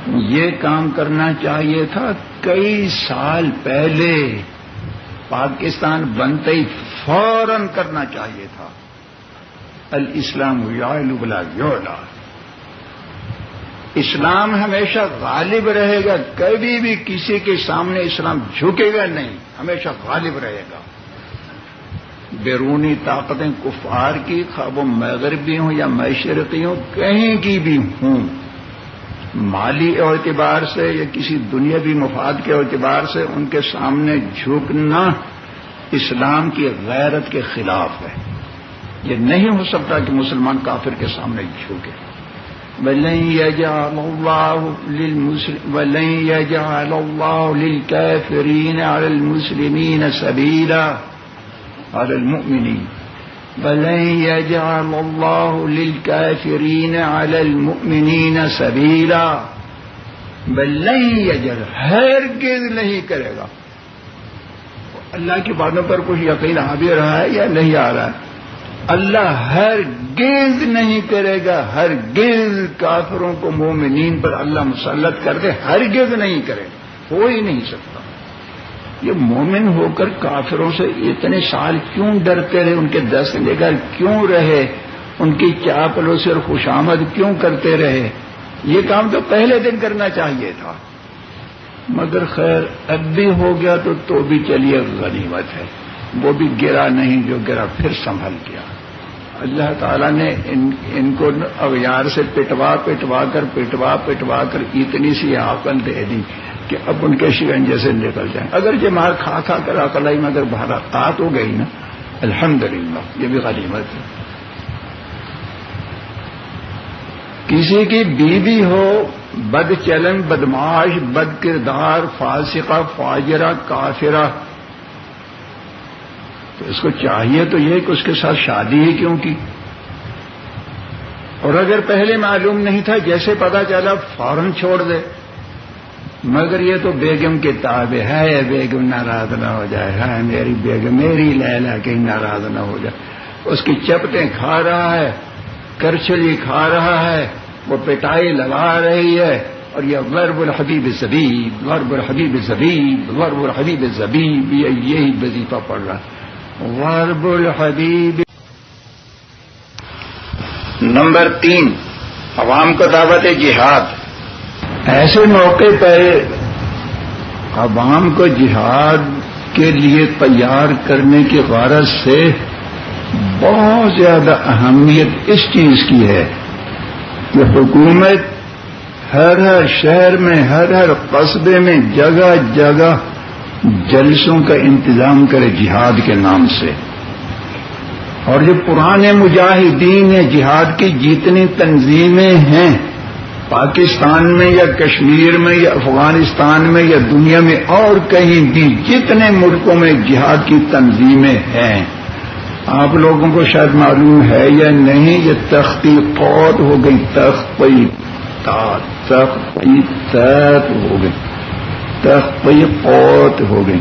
یہ کام کرنا چاہیے تھا کئی سال پہلے۔ پاکستان بنتے ہی فوراً کرنا چاہیے تھا۔ الاسلام بلا یولا اسلام ہمیشہ غالب رہے گا، کبھی بھی کسی کے سامنے اسلام جھکے گا نہیں، ہمیشہ غالب رہے گا۔ بیرونی طاقتیں کفار کی، خواب و مغربی ہوں یا مشرقی ہوں، کہیں کی بھی ہوں۔ مالی اعتبار سے یا کسی دنیاوی مفاد کے اعتبار سے ان کے سامنے جھکنا اسلام کی غیرت کے خلاف ہے۔ یہ نہیں ہو سکتا کہ مسلمان کافر کے سامنے جھکے۔ ولن للكافرين على المسلمين سبيلا، على المؤمنين۔ بلن يجعل الله للكافرين على المؤمنين سبيلا بلن يجعل، ہرگز نہیں کرے گا۔ اللہ کی باتوں پر کچھ یقین آ بھی رہا ہے یا نہیں آ رہا ہے؟ اللہ ہرگز نہیں کرے گا ہر گیز کافروں کو مومنین پر اللہ مسلط کر دے ہر گیز نہیں کرے۔ گا ہو ہی نہیں سکتا۔ یہ مومن ہو کر کافروں سے اتنے سال کیوں ڈرتے رہے؟ ان کے دست لے کر کیوں رہے؟ ان کی چاپلوں سے اور خوشامد کیوں کرتے رہے؟ یہ کام تو پہلے دن کرنا چاہیے تھا۔ مگر خیر، اب بھی ہو گیا تو تو بھی چلیے، غنیمت ہے۔ وہ بھی گرا نہیں، جو گرا پھر سنبھل گیا۔ اللہ تعالیٰ نے ان ان کو اغیار سے پٹوا پٹوا کر، پٹوا پٹوا کر اتنی سی عقل دے دی۔ کہ اب ان کے شکنجے سے نکل جائیں۔ اگر یہ مار کھا کھا کر عقلائی میں اگر بھارا قات ہو گئی نا، الحمدللہ، یہ بھی غنیمت ہے۔ کسی کی بیوی ہو، بد چلن بدماش بد کردار، فاسقہ، فاجرہ، کافرہ، تو اس کو چاہیے تو یہ کہ اس کے ساتھ شادی ہی کیوں کی؟ اور اگر پہلے معلوم نہیں تھا، جیسے پتا چلا فوراً چھوڑ دے۔ مگر یہ تو بیگم کے تابع ہے، بیگم ناراض نہ ہو جائے۔ ہے میری بیگم، میری لیلا کہیں ناراض نہ ہو جائے۔ اس کی چپٹیں کھا رہا ہے کرچلی کھا رہا ہے، وہ پٹائی لگا رہی ہے۔ اور یہ غرب الحبیب زبیب غرب الحبیب زبیب غرب الحبیب زبیب یہی وظیفہ پڑ رہا ہے۔ غرب الحبیب۔ نمبر تین، عوام کو دعوت جہاد۔ ایسے موقع پر عوام کو جہاد کے لیے تیار کرنے کی غرض سے بہت زیادہ اہمیت اس چیز کی ہے کہ حکومت ہر ہر شہر میں، ہر ہر قصبے میں جگہ جگہ جلسوں کا انتظام کرے جہاد کے نام سے۔ اور جو پرانے مجاہدین ہیں، جہاد کی جتنی تنظیمیں ہیں پاکستان میں یا کشمیر میں یا افغانستان میں یا دنیا میں اور کہیں بھی جتنے ملکوں میں جہاد کی تنظیمیں ہیں، آپ لوگوں کو شاید معلوم ہے یا نہیں، یہ تختی قوت ہو گئی تختی تختی ہو گئی تحقیقات ہو گئی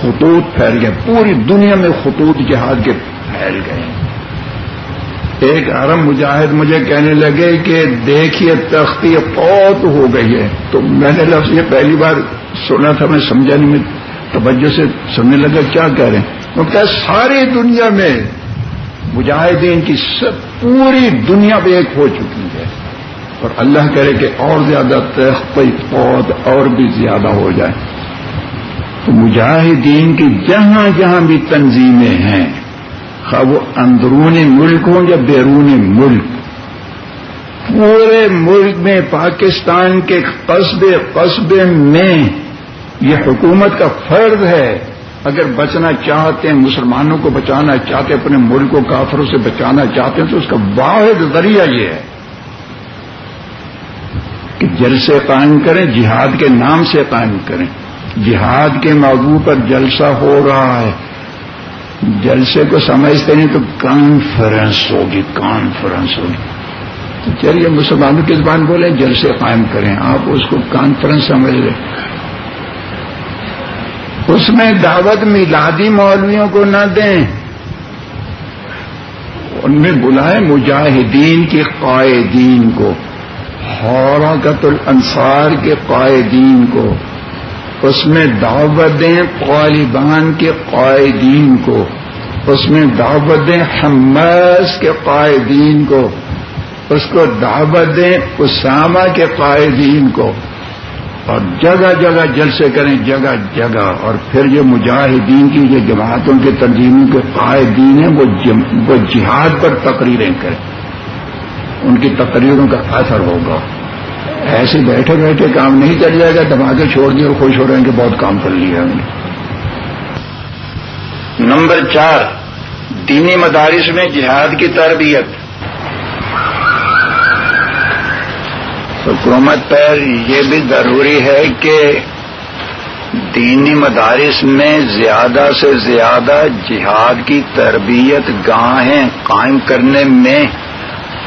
خطوط پھیل گئے، پوری دنیا میں خطوط جہاد کے پھیل گئے۔ ایک عرب مجاہد مجھے کہنے لگے کہ دیکھیے تختی پوت ہو گئی ہے۔ تو میں نے لفظ یہ پہلی بار سنا تھا، میں سمجھا نہیں، میں توجہ سے سننے لگا، کیا کہہ رہے ہیں؟ وہ کہ ساری دنیا میں مجاہدین کی سب، پوری دنیا پہ ایک ہو چکی ہے۔ اور اللہ کرے کہ اور زیادہ پود اور بھی زیادہ ہو جائے۔ تو مجاہدین کی جہاں جہاں بھی تنظیمیں ہیں خواہ وہ اندرون ملک ہوں یا بیرون ملک؟ پورے ملک میں پاکستان کے قصبے قصبے میں یہ حکومت کا فرض ہے، اگر بچنا چاہتے ہیں، مسلمانوں کو بچانا چاہتے ہیں، اپنے ملک کو کافروں سے بچانا چاہتے ہیں، تو اس کا واحد ذریعہ یہ ہے کہ جلسے قائم کریں، جہاد کے نام سے قائم کریں۔ جہاد کے موضوع پر جلسہ ہو رہا ہے۔ جلسے کو سمجھتے نہیں تو کانفرنس ہوگی کانفرنس ہوگی۔ تو چلیے، مسلمانوں کی زبان بولیں، جلسے قائم کریں۔ آپ اس کو کانفرنس سمجھ لیں۔ اس میں دعوت میلادی مولویوں کو نہ دیں۔ ان میں بلائیں مجاہدین کے قائدین کو حرکت الانصار کے قائدین کو۔ اس میں دعوت دیں طالبان کے قائدین کو، اس میں دعوت دیں حماس کے قائدین کو، اس کو دعوت دیں اسامہ کے قائدین کو۔ اور جگہ جگہ جلسے کریں، جگہ جگہ۔ اور پھر جو مجاہدین کی جو جماعتوں کے تنظیموں کے قائدین ہیں وہ جہاد پر تقریریں کریں۔ ان کی تقریروں کا اثر ہوگا۔ ایسے بیٹھے بیٹھے کام نہیں چل جائے گا دماغے چھوڑ دیے اور خوش ہو رہے ہیں کہ بہت کام کر لیا ہم نے۔ نمبر چار، دینی مدارس میں جہاد کی تربیت۔ حکومت پر یہ بھی ضروری ہے کہ دینی مدارس میں زیادہ سے زیادہ جہاد کی تربیت گاہیں قائم کرنے میں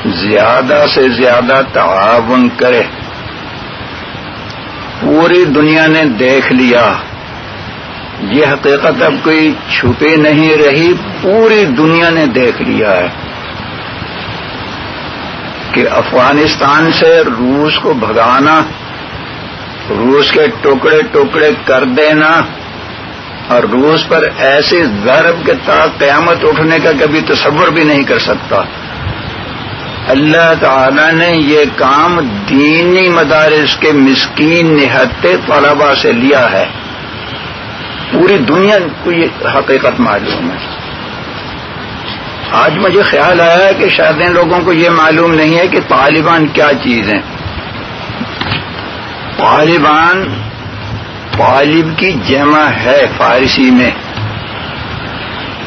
زیادہ سے زیادہ تعاون کرے۔ پوری دنیا نے دیکھ لیا۔ یہ حقیقت اب کوئی چھپی نہیں رہی، پوری دنیا نے دیکھ لیا ہے کہ افغانستان سے روس کو بھگانا، روس کے ٹکڑے ٹکڑے کر دینا اور روس پر ایسے ضرب کے تا قیامت اٹھنے کا کبھی تصور بھی نہیں کر سکتا۔ اللہ تعالی نے یہ کام دینی مدارس کے مسکین نہتے طلبا سے لیا ہے۔ پوری دنیا کو یہ حقیقت معلوم ہے۔ آج مجھے خیال آیا کہ شاید ان لوگوں کو یہ معلوم نہیں ہے کہ طالبان کیا چیز ہیں۔ طالبان طالب کی جمع ہے فارسی میں۔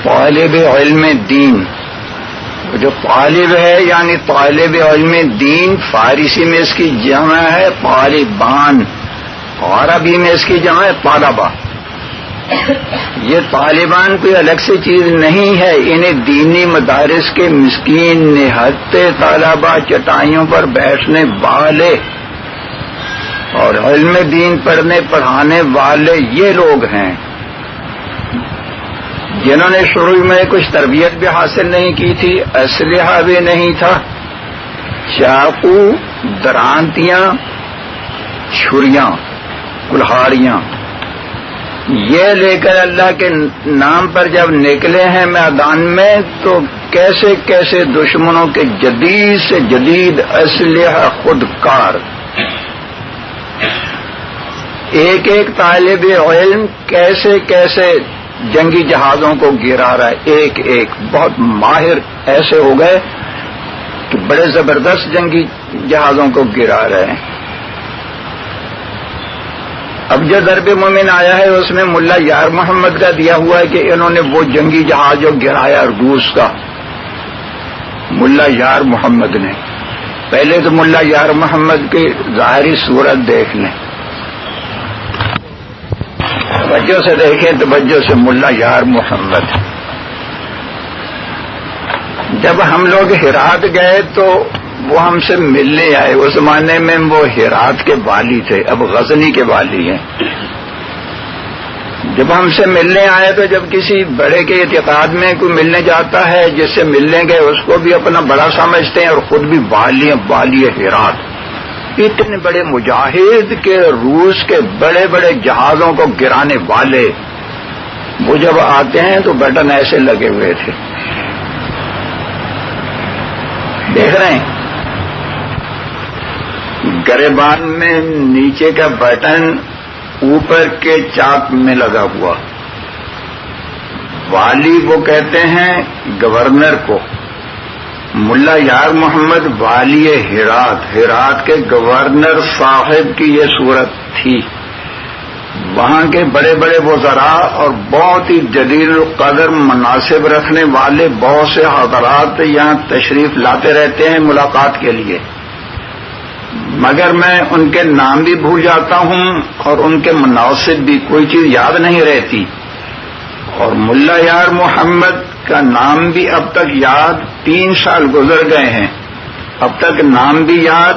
طالب علم دین۔ جو طالب ہے یعنی طالب علم دین، فارسی میں اس کی جمع ہے، طالبان. عربی میں اس کی جمع ہے، طالبہ. یہ طالبان کوئی الگ سے چیز نہیں ہے، انہیں دینی مدارس کے مسکین، نہتے طالبہ چٹائیوں پر بیٹھنے والے اور علم دین پڑھنے پڑھانے والے یہ لوگ ہیں۔ جنہوں نے شروع میں کچھ تربیت بھی حاصل نہیں کی تھی، اسلحہ بھی نہیں تھا۔ چاقو، درانتیاں، چھریاں، کلہاڑیاں۔ یہ لے کر اللہ کے نام پر جب نکلے ہیں میدان میں، تو کیسے کیسے دشمنوں کے جدید سے جدید اسلحہ خود کار ایک ایک طالب علم کیسے کیسے جنگی جہازوں کو گرا رہا ہے۔ ایک ایک بہت ماہر ایسے ہو گئے کہ بڑے زبردست جنگی جہازوں کو گرا رہے ہیں۔ اب جو درب مومن آیا ہے، اس میں ملا یار محمد کا دیا ہوا ہے کہ انہوں نے وہ جنگی جہاز جو گرایا روس کا، ملا یار محمد نے۔ پہلے تو ملا یار محمد کی ظاہری صورت دیکھ لیں۔ توجہ سے دیکھیں، توجہ سے ملا یار محمد۔ جب ہم لوگ ہرات گئے تو وہ ہم سے ملنے آئے۔ اس زمانے میں وہ ہرات کے والی تھے، اب غزنی کے والی ہیں۔ جب ہم سے ملنے آئے تو جب کسی بڑے کے اعتقاد میں کوئی ملنے جاتا ہے، جس سے ملنے گئے، اس کو بھی اپنا بڑا سمجھتے ہیں اور خود بھی والی والی ہرات۔ اتنے بڑے مجاہد کے روس کے بڑے بڑے جہازوں کو گرانے والے۔ وہ جب آتے ہیں تو بٹن ایسے لگے ہوئے تھے۔ دیکھ رہے ہیں۔ گریبان میں نیچے کا بٹن اوپر کے چاک میں لگا ہوا۔ والی وہ کہتے ہیں گورنر کو۔ ملا یار محمد والی ہرات ہرات کے گورنر صاحب کی یہ صورت تھی۔ وہاں کے بڑے بڑے وزراء اور بہت ہی جدید قدر مناسب رکھنے والے بہت سے حضرات یہاں تشریف لاتے رہتے ہیں ملاقات کے لیے۔ مگر میں ان کے نام بھی بھول جاتا ہوں اور ان کے مناسب بھی کوئی چیز یاد نہیں رہتی۔ اور ملا یار محمد کا نام بھی اب تک یاد تین سال گزر گئے ہیں۔ اب تک نام بھی یاد،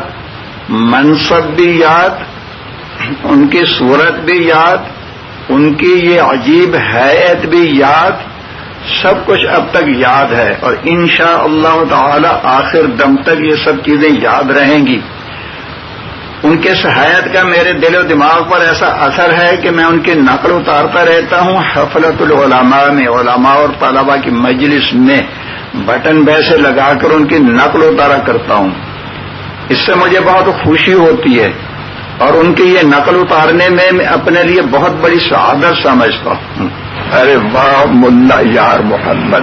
منصب بھی یاد، ان کی صورت بھی یاد، ان کی یہ عجیب حیت بھی یاد، سب کچھ اب تک یاد ہے۔ اور انشاء اللہ تعالی آخر دم تک یہ سب چیزیں یاد رہیں گی۔ ان کے سہایت کا میرے دل و دماغ پر ایسا اثر ہے کہ میں ان کی نقل اتارتا رہتا ہوں حفلت العلماء میں، علماء اور طلبا کی مجلس میں بٹن ویسے لگا کر ان کی نقل اتارا کرتا ہوں۔ اس سے مجھے بہت خوشی ہوتی ہے اور ان کی یہ نقل اتارنے میں میں اپنے لیے بہت بڑی سعادت سمجھتا ہوں۔ ارے واہ ملا یار محمد۔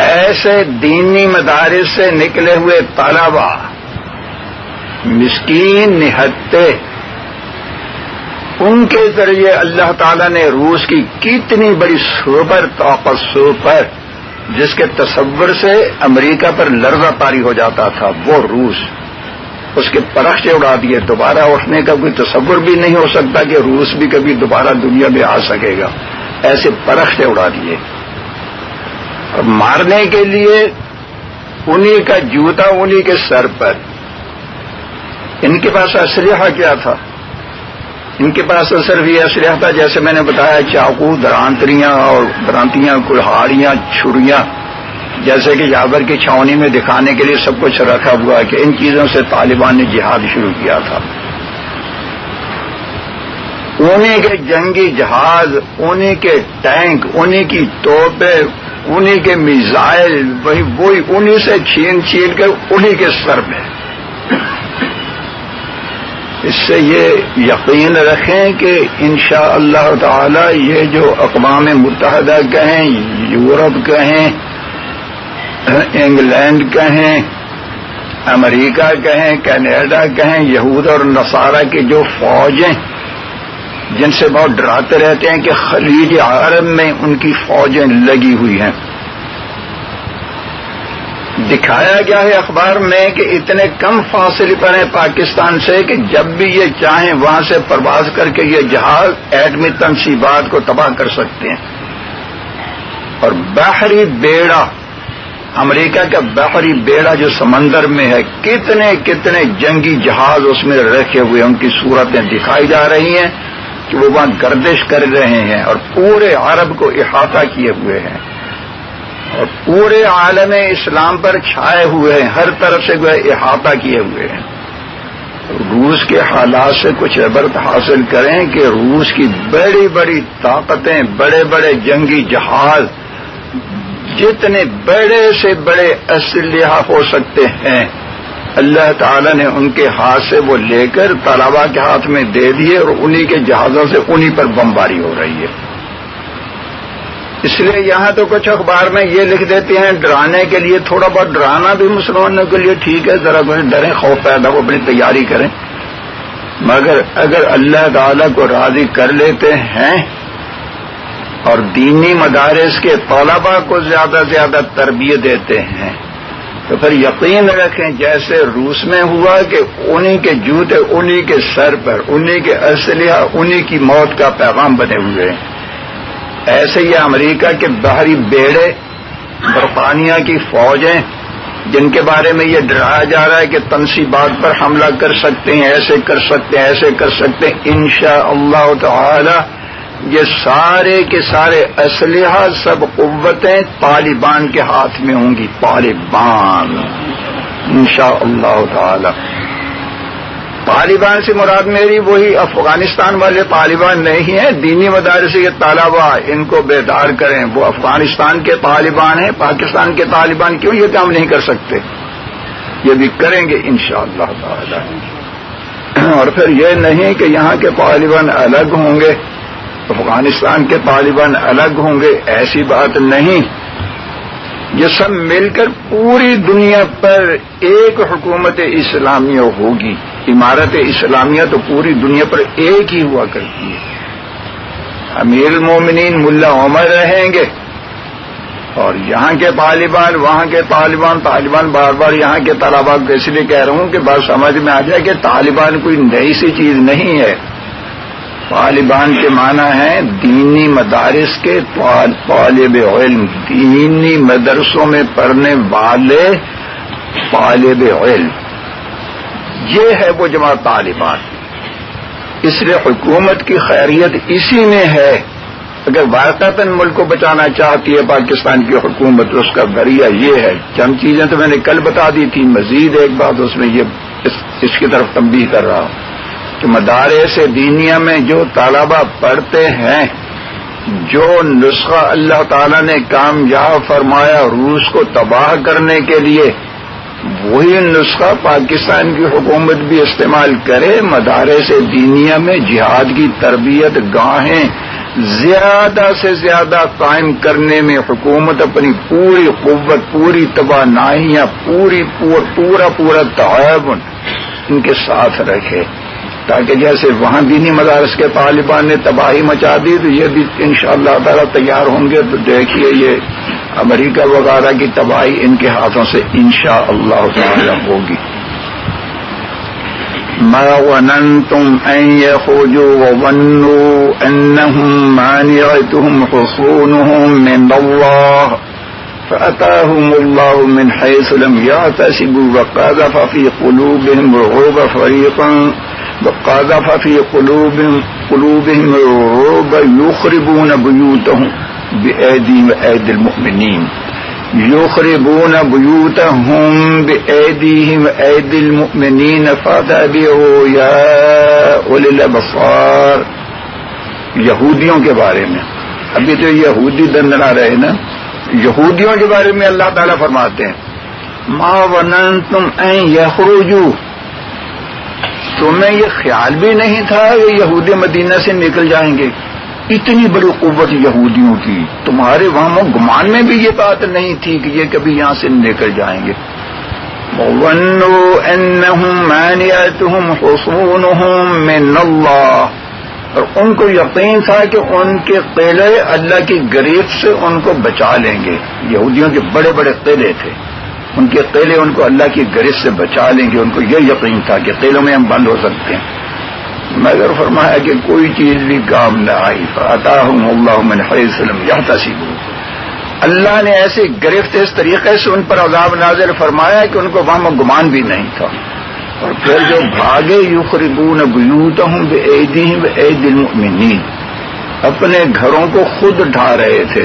ایسے دینی مدارس سے نکلے ہوئے طلبا مسکین نہتے۔ ان کے ذریعے اللہ تعالی نے روس کی کتنی بڑی سوپر طاقت سوپر، جس کے تصور سے امریکہ پر لرزہ پاری ہو جاتا تھا، وہ روس۔ اس کے پرخ اڑا دیے، دوبارہ اٹھنے کا کوئی تصور بھی نہیں ہو سکتا کہ روس بھی کبھی دوبارہ دنیا میں آ سکے گا۔ ایسے پرخ اڑا دیے۔ اور مارنے کے لیے انہی کا جوتا، انہی کے سر پر۔ ان کے پاس اسلحہ کیا تھا؟ ان کے پاس صرف یہ اسلحہ تھا جیسے میں نے بتایا، چاقو، درانتریاں اور درانتیاں، کلہاڑیاں، چھریاں، جیسے کہ جابر کی چھاونی میں دکھانے کے لیے سب کچھ رکھا ہوا ہے کہ ان چیزوں سے طالبان نے جہاد شروع کیا تھا۔ انہیں کے جنگی جہاز، انہیں کے ٹینک، انہیں کی توپیں انہی کے میزائل، وہی وہی انہی سے چھین چھین کر انہی کے سر میں۔ اس سے یہ یقین رکھیں کہ انشاء اللہ تعالی یہ جو اقوام متحدہ کہیں، یورپ کہیں، انگلینڈ کہیں، امریکہ کہیں، کینیڈا کہیں، یہود اور نصارہ کی جو فوجیں جن سے بہت ڈراتے رہتے ہیں کہ خلیج عرب میں ان کی فوجیں لگی ہوئی ہیں۔ دکھایا گیا ہے اخبار میں کہ اتنے کم فاصلے پر ہیں پاکستان سے کہ جب بھی یہ چاہیں وہاں سے پرواز کر کے یہ جہاز ایٹمی تنصیبات کو تباہ کر سکتے ہیں۔ اور بحری بیڑا، امریکہ کا بحری بیڑا جو سمندر میں ہے، کتنے کتنے جنگی جہاز اس میں رکھے ہوئے ان کی صورتیں دکھائی جا رہی ہیں کہ وہ وہاں گردش کر رہے ہیں اور پورے عرب کو احاطہ کیے ہوئے ہیں۔ اور پورے عالم اسلام پر چھائے ہوئے ہیں، ہر طرف سے وہ احاطہ کیے ہوئے ہیں۔ روس کے حالات سے کچھ عبرت حاصل کریں کہ روس کی بڑی بڑی طاقتیں، بڑے بڑے جنگی جہاز جتنے بڑے سے بڑے اسلحہ ہو سکتے ہیں، اللہ تعالی نے ان کے ہاتھ سے وہ لے کر طلبا کے ہاتھ میں دے دیے اور انہی کے جہازوں سے انہی پر بمباری ہو رہی ہے۔ اس لیے یہاں تو کچھ اخبار میں یہ لکھ دیتے ہیں، ڈرانے کے لیے تھوڑا بہت ڈرانا بھی مسلمانوں کے لیے ٹھیک ہے، ذرا کچھ ڈریں، خوف پیدا ہو، اپنی تیاری کریں۔ مگر اگر اللہ تعالی کو راضی کر لیتے ہیں اور دینی مدارس کے طلبا کو زیادہ سے زیادہ تربیت دیتے ہیں، تو پھر یقین رکھیں جیسے روس میں ہوا کہ انہی کے جوتے، انہی کے سر پر، انہی کے اسلحہ انہی کی موت کا پیغام بنے ہوئے۔ ہیں ایسے ہی امریکہ کے باہری بیڑے، برطانیہ کی فوجیں، جن کے بارے میں یہ ڈرایا جا رہا ہے کہ تنصیبات پر حملہ کر سکتے ہیں، ایسے کر سکتے ہیں، ایسے کر سکتے ہیں۔ انشاء اللہ تعالی یہ سارے کے سارے اسلحہ، سب قوتیں طالبان کے ہاتھ میں ہوں گی۔ طالبان۔ انشاء اللہ تعالی۔ طالبان سے مراد میری وہی افغانستان والے طالبان نہیں ہیں۔ دینی مدارس کے طالبہ ان کو بیدار کریں۔ وہ افغانستان کے طالبان ہیں۔ پاکستان کے طالبان کیوں یہ کام نہیں کر سکتے؟ یہ بھی کریں گے انشاءاللہ تعالی۔ اور پھر یہ نہیں کہ یہاں کے طالبان الگ ہوں گے۔ افغانستان کے طالبان الگ ہوں گے۔ ایسی بات نہیں۔ یہ سب مل کر پوری دنیا پر ایک حکومت اسلامیہ ہوگی۔ عمارت اسلامیہ تو پوری دنیا پر ایک ہی ہوا کرتی ہے۔ امیر المومنین ملا عمر رہیں گے اور یہاں کے طالبان، وہاں کے طالبان طالبان بار بار یہاں کے طلبا کو اس لیے کہہ رہا ہوں کہ بات سمجھ میں آ جائے کہ طالبان کوئی نئی سی چیز نہیں ہے۔ طالبان کے معنی ہیں دینی مدارس کے طالب علم، دینی مدرسوں میں پڑھنے والے طالب علم۔ یہ ہے وہ جماعت طالبان۔ اس لیے حکومت کی خیریت اسی میں ہے۔ اگر واقعات ملک کو بچانا چاہتی ہے، پاکستان کی حکومت، اس کا ذریعہ یہ ہے۔ چند چیزیں تو میں نے کل بتا دی تھی مزید ایک بات اس میں یہ اس کی طرف تنبیہ کر رہا ہوں۔ کہ مدارس دینیا میں جو طالبہ پڑھتے ہیں، جو نسخہ اللہ تعالی نے کامیاب فرمایا روس کو تباہ کرنے کے لیے، وہی نسخہ پاکستان کی حکومت بھی استعمال کرے مدارس دینیا میں جہاد کی تربیت گاہیں، زیادہ سے زیادہ قائم کرنے میں حکومت اپنی پوری قوت، پوری توانائیاں، پوری پورا پورا تعاون ان کے ساتھ رکھے۔ تاکہ جیسے وہاں دینی مدارس کے طالبان نے تباہی مچا دی، تو یہ بھی ان شاء اللہ تعالی تیار ہوں گے۔ تو دیکھیے یہ امریکہ وغیرہ کی تباہی ان کے ہاتھوں سے ان شاء اللہ تعالی ہوگی۔ ظننتم أن يخرجوا وظنوا أنهم مانعتهم حصونهم من الله فأتاهم الله من حيث لم يعتسبوا وقذف في قلوبهم رعوب فريقا وقذف في قلوبهم قلوبهم الرعب يخربون بيوتهم بأيدي وأيدي المؤمنين. يخربون بيوتهم بأيديهم وأيدي المؤمنين، فاتبعوا يا أولي الأبصار. یہودیوں کے بارے میں. ابھی تو یہودی دندنا رہے نا؟ یہودیوں کے بارے میں اللہ تعالیٰ فرماتے ہیں۔ ما ونن تم این یخروجو تمہیں یہ خیال بھی نہیں تھا کہ یہودی مدینہ سے نکل جائیں گے۔ اتنی بڑی قوت یہودیوں کی۔ تمہارے وہاں گمان میں بھی یہ بات نہیں تھی کہ یہ کبھی یہاں سے نکل جائیں گے۔ من اللہ اور ان کو یقین تھا کہ ان کے قلعے اللہ کی غریب سے ان کو بچا لیں گے۔ یہودیوں کے بڑے بڑے قلعے تھے۔ ان کے قلعے ان کو اللہ کی غریب سے بچا لیں گے۔ ان کو یہ یقین تھا کہ قلعوں میں ہم بند ہو سکتے ہیں۔ مگر فرمایا کہ کوئی چیز بھی کام نہ آئی۔ فاطا ہوں اللہ من وسلم یا تصیب اللہ نے ایسے گرفت اس طریقے سے ان پر عذاب نازل فرمایا کہ ان کو وہاں گمان بھی نہیں تھا۔ اور پھر جو بھاگے یو خریبون بیوت ہوں بے عید المؤمنین، اپنے گھروں کو خود ڈھا رہے تھے۔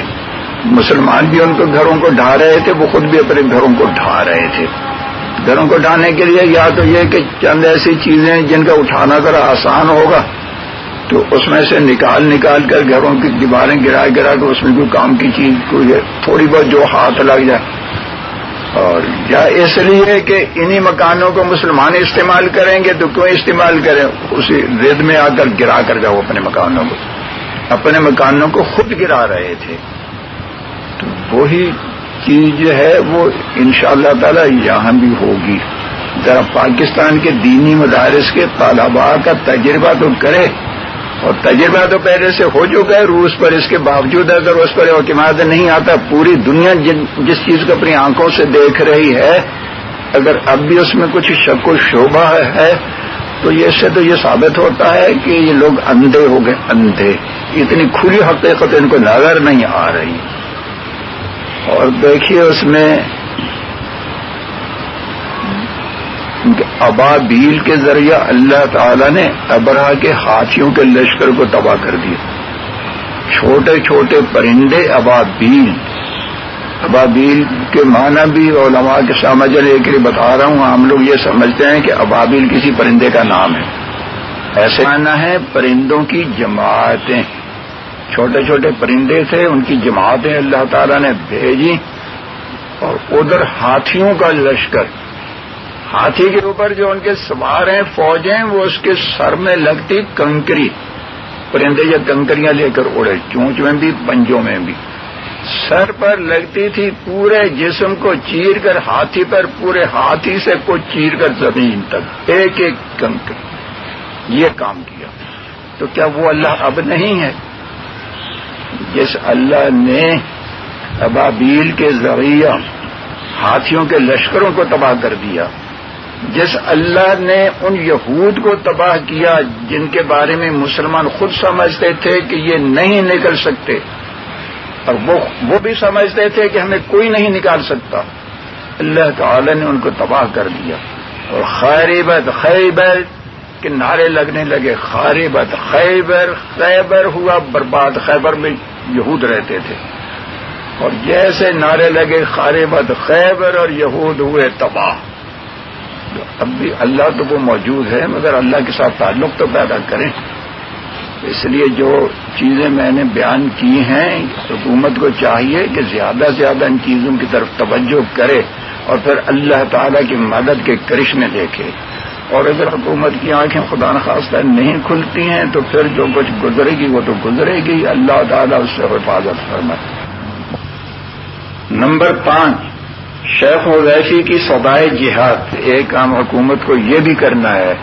مسلمان بھی ان کو گھروں کو ڈھا رہے تھے، وہ خود بھی اپنے گھروں کو ڈھا رہے تھے۔ گھروں کو ڈھانے کے لیے یا تو یہ کہ چند ایسی چیزیں جن کا اٹھانا ذرا آسان ہوگا، تو اس میں سے نکال نکال کر گھروں کی دیواریں گرا گرا کر اس میں کوئی کام کی چیز، کوئی تھوڑی بہت جو ہاتھ لگ جائے۔ اور یا اس لیے کہ انہی مکانوں کو مسلمان استعمال کریں گے تو کیوں استعمال کریں؟ اسی رد میں آ کر گرا کر جاؤ اپنے مکانوں کو۔ اپنے مکانوں کو خود گرا رہے تھے۔ تو وہی چیز جو ہے وہ ان شاء اللہ تعالی یہاں بھی ہوگی۔ ذرا پاکستان کے دینی مدارس کے طالبا کا تجربہ تو کرے۔ اور تجربہ تو پہلے سے ہو چکا ہے روس پر اس کے باوجود اگر اس پر اعتماد نہیں آتا، پوری دنیا جس چیز کو اپنی آنکھوں سے دیکھ رہی ہے، اگر اب بھی اس میں کچھ شک و شعبہ ہے، تو یہ سے تو یہ ثابت ہوتا ہے کہ یہ لوگ اندھے ہو گئے، اندھے۔ اتنی کھلی حقیقت ان کو نظر نہیں آ رہی۔ اور دیکھیے اس میں ابابیل کے ذریعہ اللہ تعالی نے ابرا کے ہاتھیوں کے لشکر کو تباہ کر دیا۔ چھوٹے چھوٹے پرندے ابابیل ابابیل کے معنی بھی علماء کے سمجھ لے کے بتا رہا ہوں۔ ہم لوگ یہ سمجھتے ہیں کہ ابابیل کسی پرندے کا نام ہے۔ ایسے معنی ہے پرندوں کی جماعتیں۔ چھوٹے چھوٹے پرندے تھے، ان کی جماعتیں اللہ تعالی نے بھیجی اور ادھر ہاتھیوں کا لشکر۔ ہاتھی کے اوپر جو ان کے سوار ہیں، فوجیں، وہ اس کے سر میں لگتی کنکری۔ پرندے یا کنکریاں لے کر اڑے، چونچ میں بھی، پنجوں میں بھی۔ سر پر لگتی تھی پورے جسم کو چیر کر، ہاتھی پر پورے ہاتھی سے کو چیر کر زمین تک۔ ایک ایک کنکری۔ یہ کام کیا۔ تو کیا وہ اللہ اب نہیں ہے؟ جس اللہ نے ابابیل کے ذریعہ ہاتھیوں کے لشکروں کو تباہ کر دیا جس اللہ نے ان یہود کو تباہ کیا جن کے بارے میں مسلمان خود سمجھتے تھے کہ یہ نہیں نکل سکتے، اور وہ وہ بھی سمجھتے تھے کہ ہمیں کوئی نہیں نکال سکتا۔ اللہ تعالی نے ان کو تباہ کر دیا۔ اور خیربت خیبر کے نعرے لگنے لگے۔ خاربت خیبر خیبر ہوا، برباد خیبر میں یہود رہتے تھے۔ اور جیسے نعرے لگے خاربت خیبر اور یہود ہوئے تباہ۔ اب بھی اللہ تو وہ موجود ہے، مگر اللہ کے ساتھ تعلق تو پیدا کریں۔ اس لیے جو چیزیں میں نے بیان کی ہیں، حکومت کو چاہیے کہ زیادہ سے زیادہ ان چیزوں کی طرف توجہ کرے اور پھر اللہ تعالی کی مدد کے کرشمے دیکھے۔ اور اگر حکومت کی آنکھیں خدا نخواستہ نہیں کھلتی ہیں، تو پھر جو کچھ گزرے گی، وہ تو گزرے گی۔ اللہ تعالیٰ اس سے حفاظت فرمائے۔ نمبر پانچ۔ شیخ وزیفی کی سدائے جہاد ایک کام حکومت کو یہ بھی کرنا ہے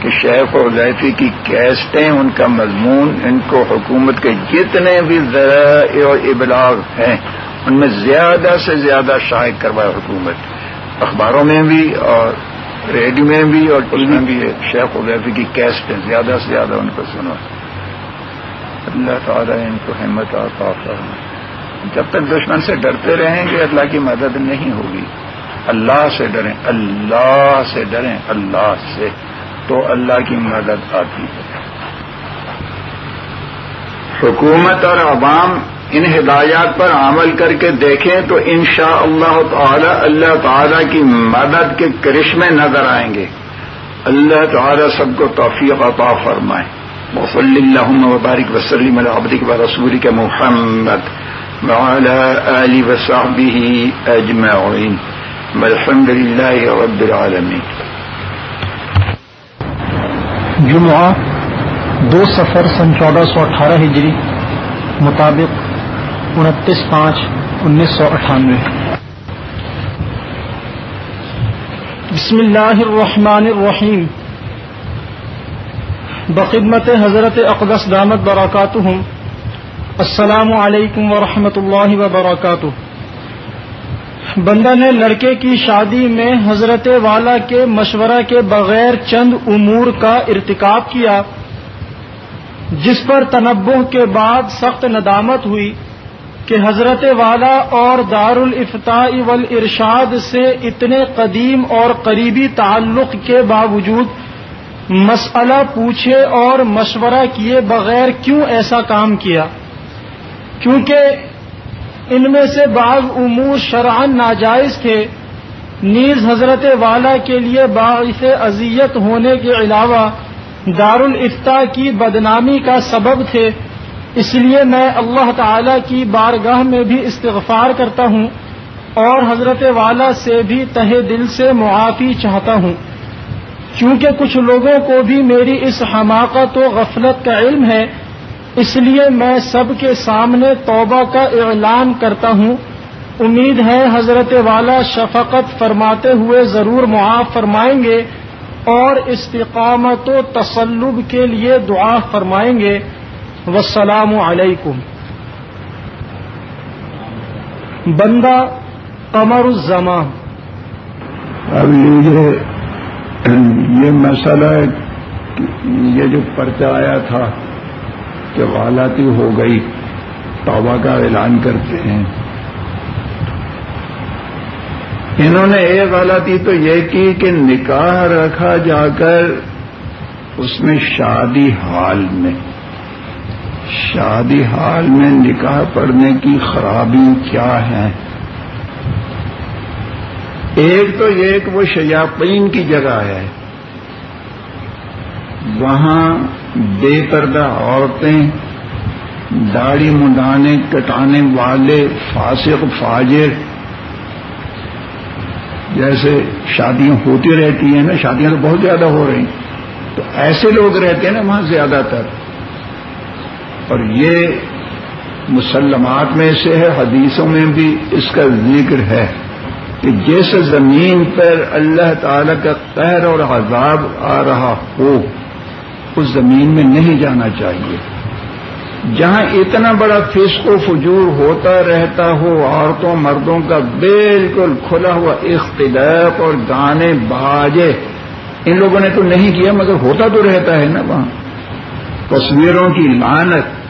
کہ شیخ وزیفی کی کیسٹیں، ان کا مضمون، ان کو حکومت کے جتنے بھی ذرائع اور ابلاغ ہیں، ان میں زیادہ سے زیادہ شائع کروائے حکومت۔ اخباروں میں بھی اور ریڈیو میں بھی اور ٹی میں بھی شیخ وزیفی کی کیسٹیں زیادہ سے زیادہ ان کو سنو۔ اللہ تعالیٰ ان کو ہمت اور فرمائے۔ جب تک دشمن سے ڈرتے رہیں گے، اللہ کی مدد نہیں ہوگی۔ اللہ سے ڈریں، اللہ سے ڈریں، اللہ سے۔ تو اللہ کی مدد آتی ہے۔ حکومت اور عوام ان ہدایات پر عمل کر کے دیکھیں تو ان شاء اللہ تعالی اللہ تعالی کی مدد کے کرشمے نظر آئیں گے۔ اللہ تعالی سب کو توفیق عطا فرمائے۔ وصلی اللہ وبارک وسلم عبدک و رسول کے محمد۔ وعلى آل وصحبه أجمعين. والحمد لله رب العالمين جمعہ دو سفر سن چودہ سو اٹھارہ ہجری مطابق انتیس پانچ انیس سو اٹھانوے. بسم اللہ الرحمن الرحیم. بخدمت حضرت اقدس دامت برکاتہ السلام علیکم ورحمۃ اللہ وبرکاتہ۔ بندہ نے لڑکے کی شادی میں حضرت والا کے مشورہ کے بغیر چند امور کا ارتکاب کیا، جس پر تنبع کے بعد سخت ندامت ہوئی کہ حضرت والا اور دار الفتاء والارشاد سے اتنے قدیم اور قریبی تعلق کے باوجود مسئلہ پوچھے اور مشورہ کیے بغیر کیوں ایسا کام کیا۔ کیونکہ ان میں سے بعض امور شرعن ناجائز تھے۔ نیز حضرت والا کے لیے باعث اذیت ہونے کے علاوہ دارالفتا کی بدنامی کا سبب تھے۔ اس لیے میں اللہ تعالی کی بارگاہ میں بھی استغفار کرتا ہوں اور حضرت والا سے بھی تہ دل سے معافی چاہتا ہوں۔ چونکہ کچھ لوگوں کو بھی میری اس حماقت و غفلت کا علم ہے اس لیے میں سب کے سامنے توبہ کا اعلان کرتا ہوں۔ امید ہے حضرت والا شفقت فرماتے ہوئے ضرور معاف فرمائیں گے اور استقامت و تسلب کے لیے دعا فرمائیں گے۔ والسلام علیکم۔ بندہ قمر الزمان۔ اب یہ مسئلہ یہ جو پرچہ آیا تھا کہ غالتی ہو گئی، توبہ کا اعلان کرتے ہیں۔ انہوں نے ایک غلطی تو یہ کی کہ نکاح رکھا جا کر اس میں شادی حال میں، شادی حال میں نکاح پڑھنے کی خرابی کیا ہے ایک تو یہ کہ وہ شیاطین کی جگہ ہے۔ وہاں بے پردہ عورتیں، داڑھی منڈانے کٹانے والے، فاسق، فاجر، جیسے شادیاں ہوتی رہتی ہیں نا، شادیاں تو بہت زیادہ ہو رہی ہیں۔ تو ایسے لوگ رہتے ہیں نا وہاں زیادہ تر۔ اور یہ مسلمات میں سے ہے، حدیثوں میں بھی اس کا ذکر ہے کہ جس زمین پر اللہ تعالی کا قہر اور عذاب آ رہا ہو اس زمین میں نہیں جانا چاہیے۔ جہاں اتنا بڑا فسق و فجور ہوتا رہتا ہو، عورتوں مردوں کا بالکل کھلا ہوا اختلاف اور گانے باجے۔ ان لوگوں نے تو نہیں کیا، مگر ہوتا تو رہتا ہے نا وہاں۔ تصویروں کی لانت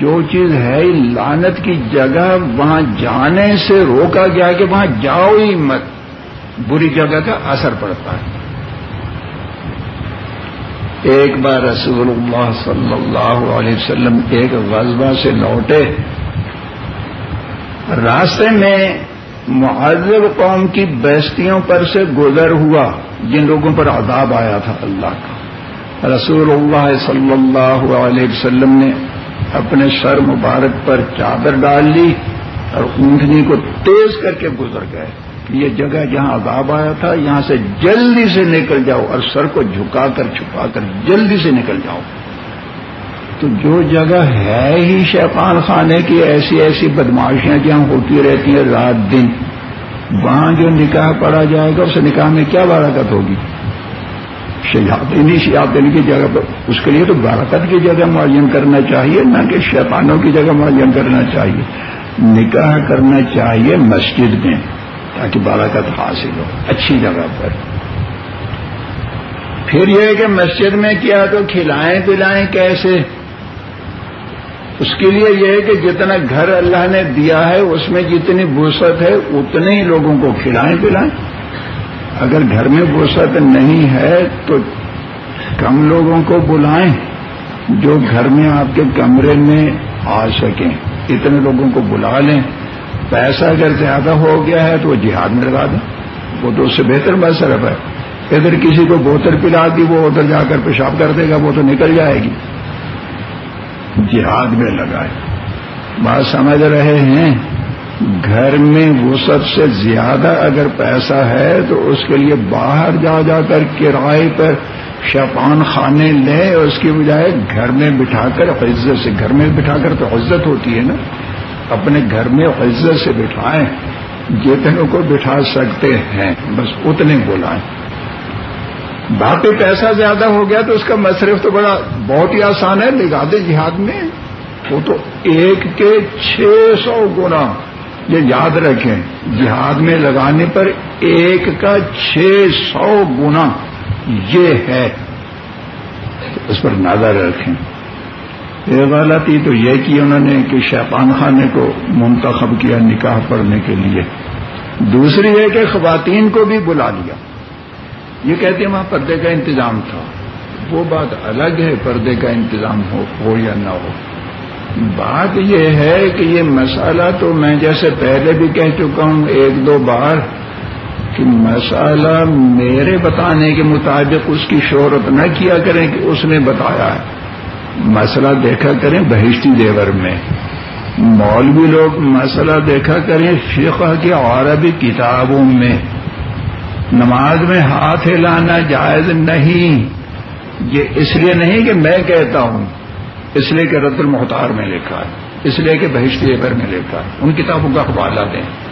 جو چیز ہے لانت کی جگہ وہاں جانے سے روکا گیا کہ وہاں جاؤ ہی مت۔ بری جگہ کا اثر پڑتا ہے۔ ایک بار رسول اللہ صلی اللہ علیہ وسلم ایک غزبہ سے لوٹے۔ راستے میں معذب قوم کی بیستیوں پر سے گزر ہوا، جن لوگوں پر عذاب آیا تھا اللہ کا۔ رسول اللہ صلی اللہ علیہ وسلم نے اپنے سر مبارک پر چادر ڈال لی اور اونٹنی کو تیز کر کے گزر گئے۔ یہ جگہ جہاں عذاب آیا تھا، یہاں سے جلدی سے نکل جاؤ اور سر کو جھکا کر، چھپا کر جلدی سے نکل جاؤ۔ تو جو جگہ ہے ہی شیطان خانے کی، ایسی ایسی بدماشیاں جہاں ہوتی رہتی ہیں رات دن۔ وہاں جو نکاح پڑا جائے گا، اس نکاح میں کیا برکت ہوگی؟ شیاطینی شیاطین کی جگہ پر۔ اس کے لیے تو برکت کی جگہ معین کرنا چاہیے، نہ کہ شیطانوں کی جگہ معین کرنا چاہیے۔ نکاح کرنا چاہیے مسجد میں۔ تاکہ برکت حاصل ہو، اچھی جگہ پر۔ پھر یہ کہ مسجد میں کیا تو کھلائیں پلائیں کیسے؟ اس کے لیے یہ ہے کہ جتنا گھر اللہ نے دیا ہے، اس میں جتنی بوسط ہے، اتنے ہی لوگوں کو کھلائیں پلائیں۔ اگر گھر میں بوسط نہیں ہے تو کم لوگوں کو بلائیں جو گھر میں آپ کے کمرے میں آ سکیں۔ اتنے لوگوں کو بلا لیں۔ پیسہ اگر زیادہ ہو گیا ہے تو وہ جہاد میں لگا دیں۔ وہ تو اس سے بہتر مصرف ہے۔ ادھر کسی کو بوتل پلا دی، وہ ادھر جا کر پیشاب کر دے گا، وہ تو نکل جائے گی۔ جہاد میں لگائے۔ بات سمجھ رہے ہیں؟ گھر میں وسعت سے زیادہ اگر پیسہ ہے تو اس کے لیے باہر جا جا کر کرائے پر شپان خانے لیں اس کی بجائے گھر میں بٹھا کر، عزت سے گھر میں بٹھا کر تو عزت ہوتی ہے نا۔ اپنے گھر میں عزت سے بٹھائیں، جتنے کو بٹھا سکتے ہیں، بس اتنے بلائیں۔ باقی پیسہ زیادہ ہو گیا تو اس کا مصرف تو بڑا، بہت ہی آسان ہے لگا دے جہاد میں وہ تو ایک کے چھ سو گنا۔ یہ یاد رکھیں، جہاد میں لگانے پر ایک کا چھ سو گنا یہ ہے۔ اس پر نظر رکھیں۔ ایک غلطی تو یہ کی انہوں نے کہ شیطان خانے کو منتخب کیا نکاح پڑھنے کے لیے۔ دوسری ہے کہ خواتین کو بھی بلا لیا۔ یہ کہتے ہیں وہاں پردے کا انتظام تھا۔ وہ بات الگ ہے، پردے کا انتظام ہو ہو یا نہ ہو۔ بات یہ ہے کہ یہ مسئلہ تو میں جیسے پہلے بھی کہہ چکا ہوں ایک دو بار کہ مسئلہ میرے بتانے کے مطابق اس کی شہرت نہ کیا کریں کہ اس نے بتایا ہے۔ مسئلہ دیکھا کریں بہشتی دیور میں۔ مولوی لوگ مسئلہ دیکھا کریں فقہ کی عربی کتابوں میں۔ نماز میں ہاتھ ہلانا جائز نہیں۔ یہ اس لیے نہیں کہ میں کہتا ہوں، اس لیے کہ رد المختار میں لکھا ہے، اس لیے کہ بہشتی ایبر میں لکھا ہے۔ ان کتابوں کا حوالہ دیں۔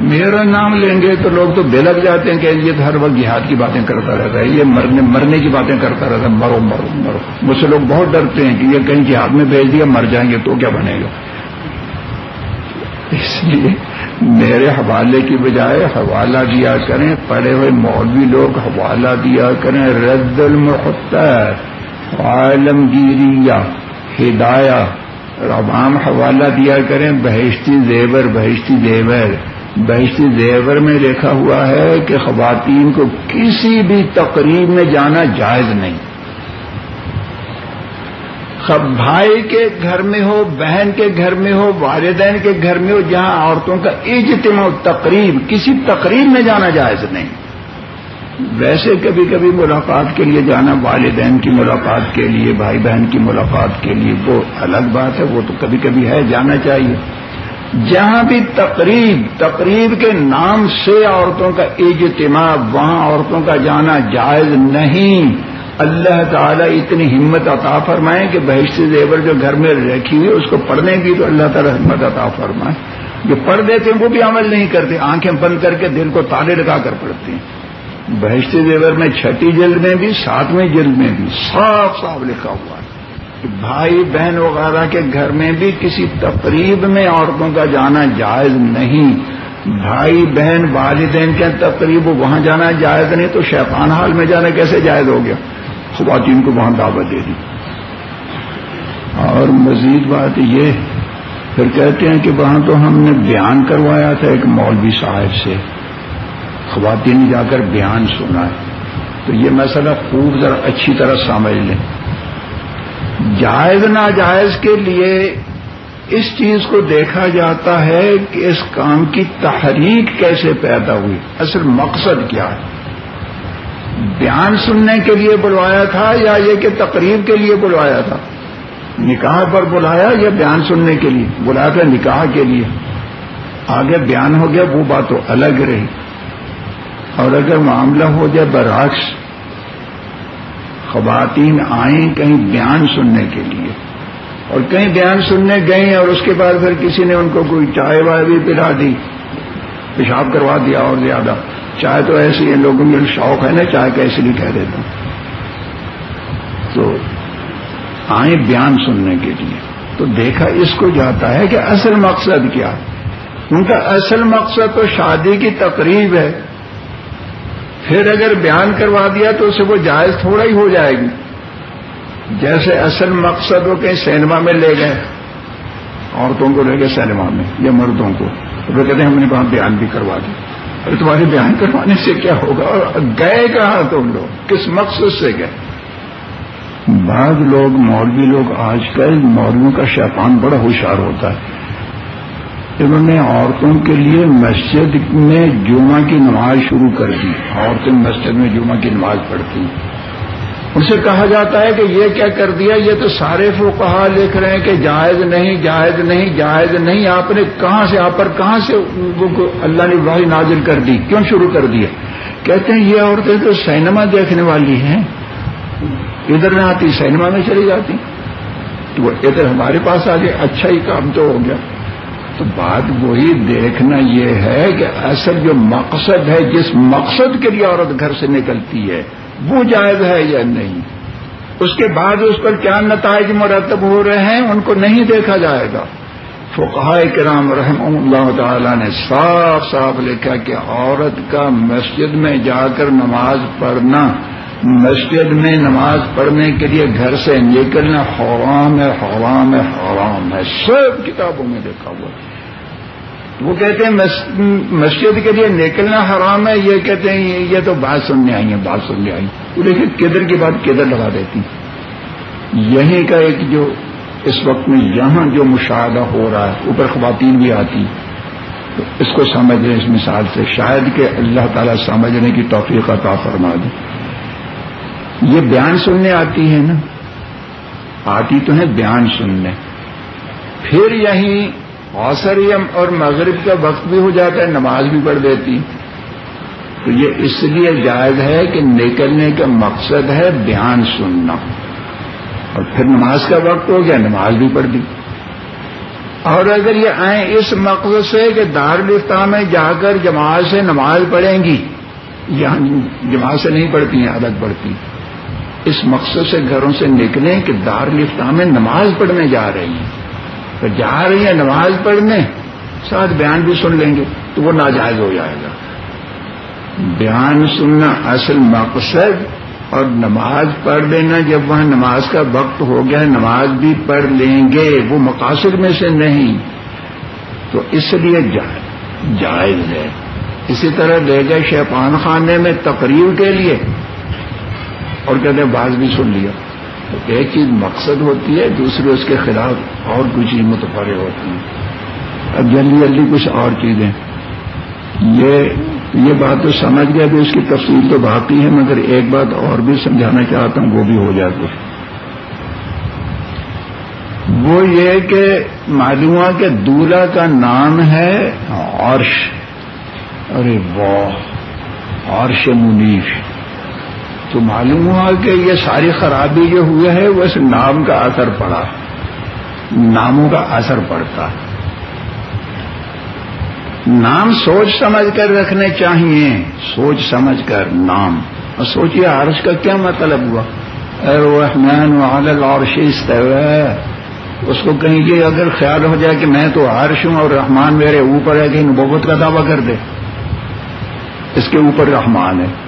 میرا نام لیں گے تو لوگ تو بے لگ جاتے ہیں کہ یہ تو ہر وقت جہاد کی باتیں کرتا رہتا ہے، یہ مرنے مرنے کی باتیں کرتا رہتا ہے۔ مرو مرو مرو۔ مجھ سے لوگ بہت ڈرتے ہیں کہ یہ کہیں جہاد میں بھیج دیا، مر جائیں گے تو کیا بنے گا؟ اس لیے میرے حوالے کی بجائے حوالہ دیا کریں، پڑھے ہوئے مولوی لوگ حوالہ دیا کریں۔ رد المختر عالمگیریا ہدایہ۔ عوام حوالہ دیا کریں، بہشتی زیور بہشتی زیور۔ بہشتی زیور میں لکھا ہوا ہے کہ خواتین کو کسی بھی تقریب میں جانا جائز نہیں۔ بھائی کے گھر میں ہو، بہن کے گھر میں ہو، والدین کے گھر میں ہو، جہاں عورتوں کا اجتماع تقریب کسی تقریب میں جانا جائز نہیں۔ ویسے کبھی کبھی ملاقات کے لیے جانا، والدین کی ملاقات کے لیے، بھائی بہن کی ملاقات کے لیے، وہ الگ بات ہے، وہ تو کبھی کبھی ہے، جانا چاہیے۔ جہاں بھی تقریب تقریب کے نام سے عورتوں کا اجتماع، وہاں عورتوں کا جانا جائز نہیں۔ اللہ تعالیٰ اتنی ہمت عطا فرمائے کہ بحث زیور جو گھر میں رکھی ہوئی اس کو پڑھنے کی تو اللہ تعالیٰ ہمت عطا فرمائے۔ جو پڑھ دیتے ہیں، وہ بھی عمل نہیں کرتے۔ آنکھیں بند کر کے دل کو تالے لگا کر پڑھتے ہیں۔ بحث زیور میں چھٹی جلد میں بھی، ساتویں جلد میں بھی، صاف صاف لکھا ہوا ہے۔ بھائی بہن وغیرہ کے گھر میں بھی کسی تقریب میں عورتوں کا جانا جائز نہیں۔ بھائی بہن والدین کے تقریب وہاں جانا جائز نہیں تو شیطان حال میں جانا کیسے جائز ہو گیا؟ خواتین جی کو وہاں دعوت دے دی۔ اور مزید بات یہ، پھر کہتے ہیں کہ وہاں تو ہم نے بیان کروایا تھا ایک مولوی صاحب سے۔ خواتین جا کر بیان سنا ہے۔ تو یہ مسئلہ خوب ذرا اچھی طرح سمجھ لیں۔ جائز ناجائز کے لیے اس چیز کو دیکھا جاتا ہے کہ اس کام کی تحریک کیسے پیدا ہوئی؟ اصل مقصد کیا ہے؟ بیان سننے کے لیے بلوایا تھا یا یہ کہ تقریب کے لیے بلوایا تھا؟ نکاح پر بلایا یا بیان سننے کے لیے؟ بلایا تھا نکاح کے لیے۔ آگے بیان ہو گیا، وہ بات تو الگ رہی۔ اور اگر معاملہ ہو جائے برعکس خواتین آئیں کہیں بیان سننے کے لیے۔ اور کہیں بیان سننے گئیں اور اس کے بعد پھر کسی نے ان کو کوئی چائے وائے بھی پلا دی، پیشاب کروا دیا اور زیادہ۔ چائے تو ایسی ہے، لوگوں میں شوق ہے نا، چائے کا ایسے لیے کہہ دیتا ہوں تو آئیں بیان سننے کے لیے۔ تو دیکھا اس کو جاتا ہے کہ اصل مقصد کیا۔ ان کا اصل مقصد تو شادی کی تقریب ہے۔ پھر اگر بیان کروا دیا تو اسے وہ جائز تھوڑا ہی ہو جائے گی۔ جیسے اصل مقصد وہ کہیں سینما میں لے گئے، عورتوں کو لے گئے سینما میں یا مردوں کو۔ تو وہ کہتے ہیں ہم نے وہاں بیان بھی کروا دیا۔ ارے تمہارے بیان کروانے سے کیا ہوگا؟ اور گئے کہاں تم لوگ؟ کس مقصد سے گئے؟ بعض لوگ مولوی لوگ آج کل مولویوں کا شیطان بڑا ہوشیار ہوتا ہے۔ انہوں نے عورتوں کے لیے مسجد میں جمعہ کی نماز شروع کر دی۔ عورتیں مسجد میں جمعہ کی نماز پڑھتی ان سے کہا جاتا ہے کہ یہ کیا کر دیا؟ یہ تو سارے فوقہ لکھ رہے ہیں کہ جائز نہیں جائز نہیں جائز نہیں۔ آپ نے کہاں سے، آپ پر کہاں سے اللہ نے بھائی نازل کر دی؟ کیوں شروع کر دیا؟ کہتے ہیں یہ عورتیں تو سینما دیکھنے والی ہیں۔ ادھر نہ آتی، سینما میں چلی جاتی۔ تو ادھر ہمارے پاس آ گئے اچھا ہی کام تو ہو گیا۔ تو بات وہی دیکھنا یہ ہے کہ اصل جو مقصد ہے، جس مقصد کے لیے عورت گھر سے نکلتی ہے، وہ جائز ہے یا نہیں؟ اس کے بعد اس پر کیا نتائج مرتب ہو رہے ہیں، ان کو نہیں دیکھا جائے گا۔ فقہ کرام رحم اللہ تعالی نے صاف صاف لکھا کہ عورت کا مسجد میں جا کر نماز پڑھنا مسجد میں نماز پڑھنے کے لیے گھر سے نکلنا حرام ہے حرام ہے حرام ہے۔ سب کتابوں میں دیکھا ہوا وہ کہتے ہیں مسجد کے لیے نکلنا حرام ہے، یہ کہتے ہیں، یہ تو بات سننے آئی ہے بات سننے آئی وہ دیکھیے کدھر کی بات کدھر لگا دیتی۔ یہیں کا ایک جو اس وقت میں یہاں جو مشاہدہ ہو رہا ہے، اوپر خواتین بھی آتی۔ تو اس کو سمجھ لیں اس مثال سے شاید کہ اللہ تعالیٰ سمجھنے کی توفیق عطا فرما دے۔ یہ بیان سننے آتی ہے نا؟ آتی تو ہے بیان سننے۔ پھر یہیں اوسریم اور مغرب کا وقت بھی ہو جاتا ہے، نماز بھی پڑھ دیتی۔ تو یہ اس لیے جائز ہے کہ نکلنے کا مقصد ہے بیان سننا۔ اور پھر نماز کا وقت ہو گیا، نماز بھی پڑھ دی۔ اور اگر یہ آئیں اس مقصد سے کہ دار لفتہ میں جا کر جماعت سے نماز پڑھیں گی یہاں جماعت سے نہیں پڑھتی ہیں الگ پڑھتی۔ اس مقصد سے گھروں سے نکلیں کہ دار لفتہ میں نماز پڑھنے جا رہی ہیں۔ تو جا رہی ہیں نماز پڑھنے، ساتھ بیان بھی سن لیں گے تو وہ ناجائز ہو جائے گا۔ بیان سننا اصل مقصد اور نماز پڑھ لینا، جب وہاں نماز کا وقت ہو گیا، نماز بھی پڑھ لیں گے، وہ مقاصد میں سے نہیں۔ تو اس لیے جائز ہے۔ اسی طرح لے گئے شیپان خانے میں تقریب کے لیے۔ اور کہتے ہیں باز بھی سن لیا۔ ایک چیز مقصد ہوتی ہے، دوسری اس کے خلاف اور کچھ چیز متفرے ہوتی ہیں۔ اب جلدی جلدی کچھ اور چیزیں۔ یہ یہ بات تو سمجھ گیا کہ اس کی تفصیل تو باقی ہے، مگر ایک بات اور بھی سمجھانا چاہتا ہوں، وہ بھی ہو جائے کچھ وہ یہ کہ معلومہ کے دولہا کا نام ہے عرش۔ ارے واہ، عرش منیف۔ تو معلوم ہوا کہ یہ ساری خرابی جو ہوئے ہے وہ اس نام کا اثر پڑا۔ ناموں کا اثر پڑتا۔ نام سوچ سمجھ کر رکھنے چاہیے۔ سوچ سمجھ کر نام۔ اور سوچیے عرش کا کیا مطلب ہوا؟ اے رحمان عالل اور اس کو کہیں کہ اگر خیال ہو جائے کہ میں تو عرش ہوں اور رحمان میرے اوپر ہے کہ نبوت کا دعویٰ کر دے۔ اس کے اوپر رحمان ہے۔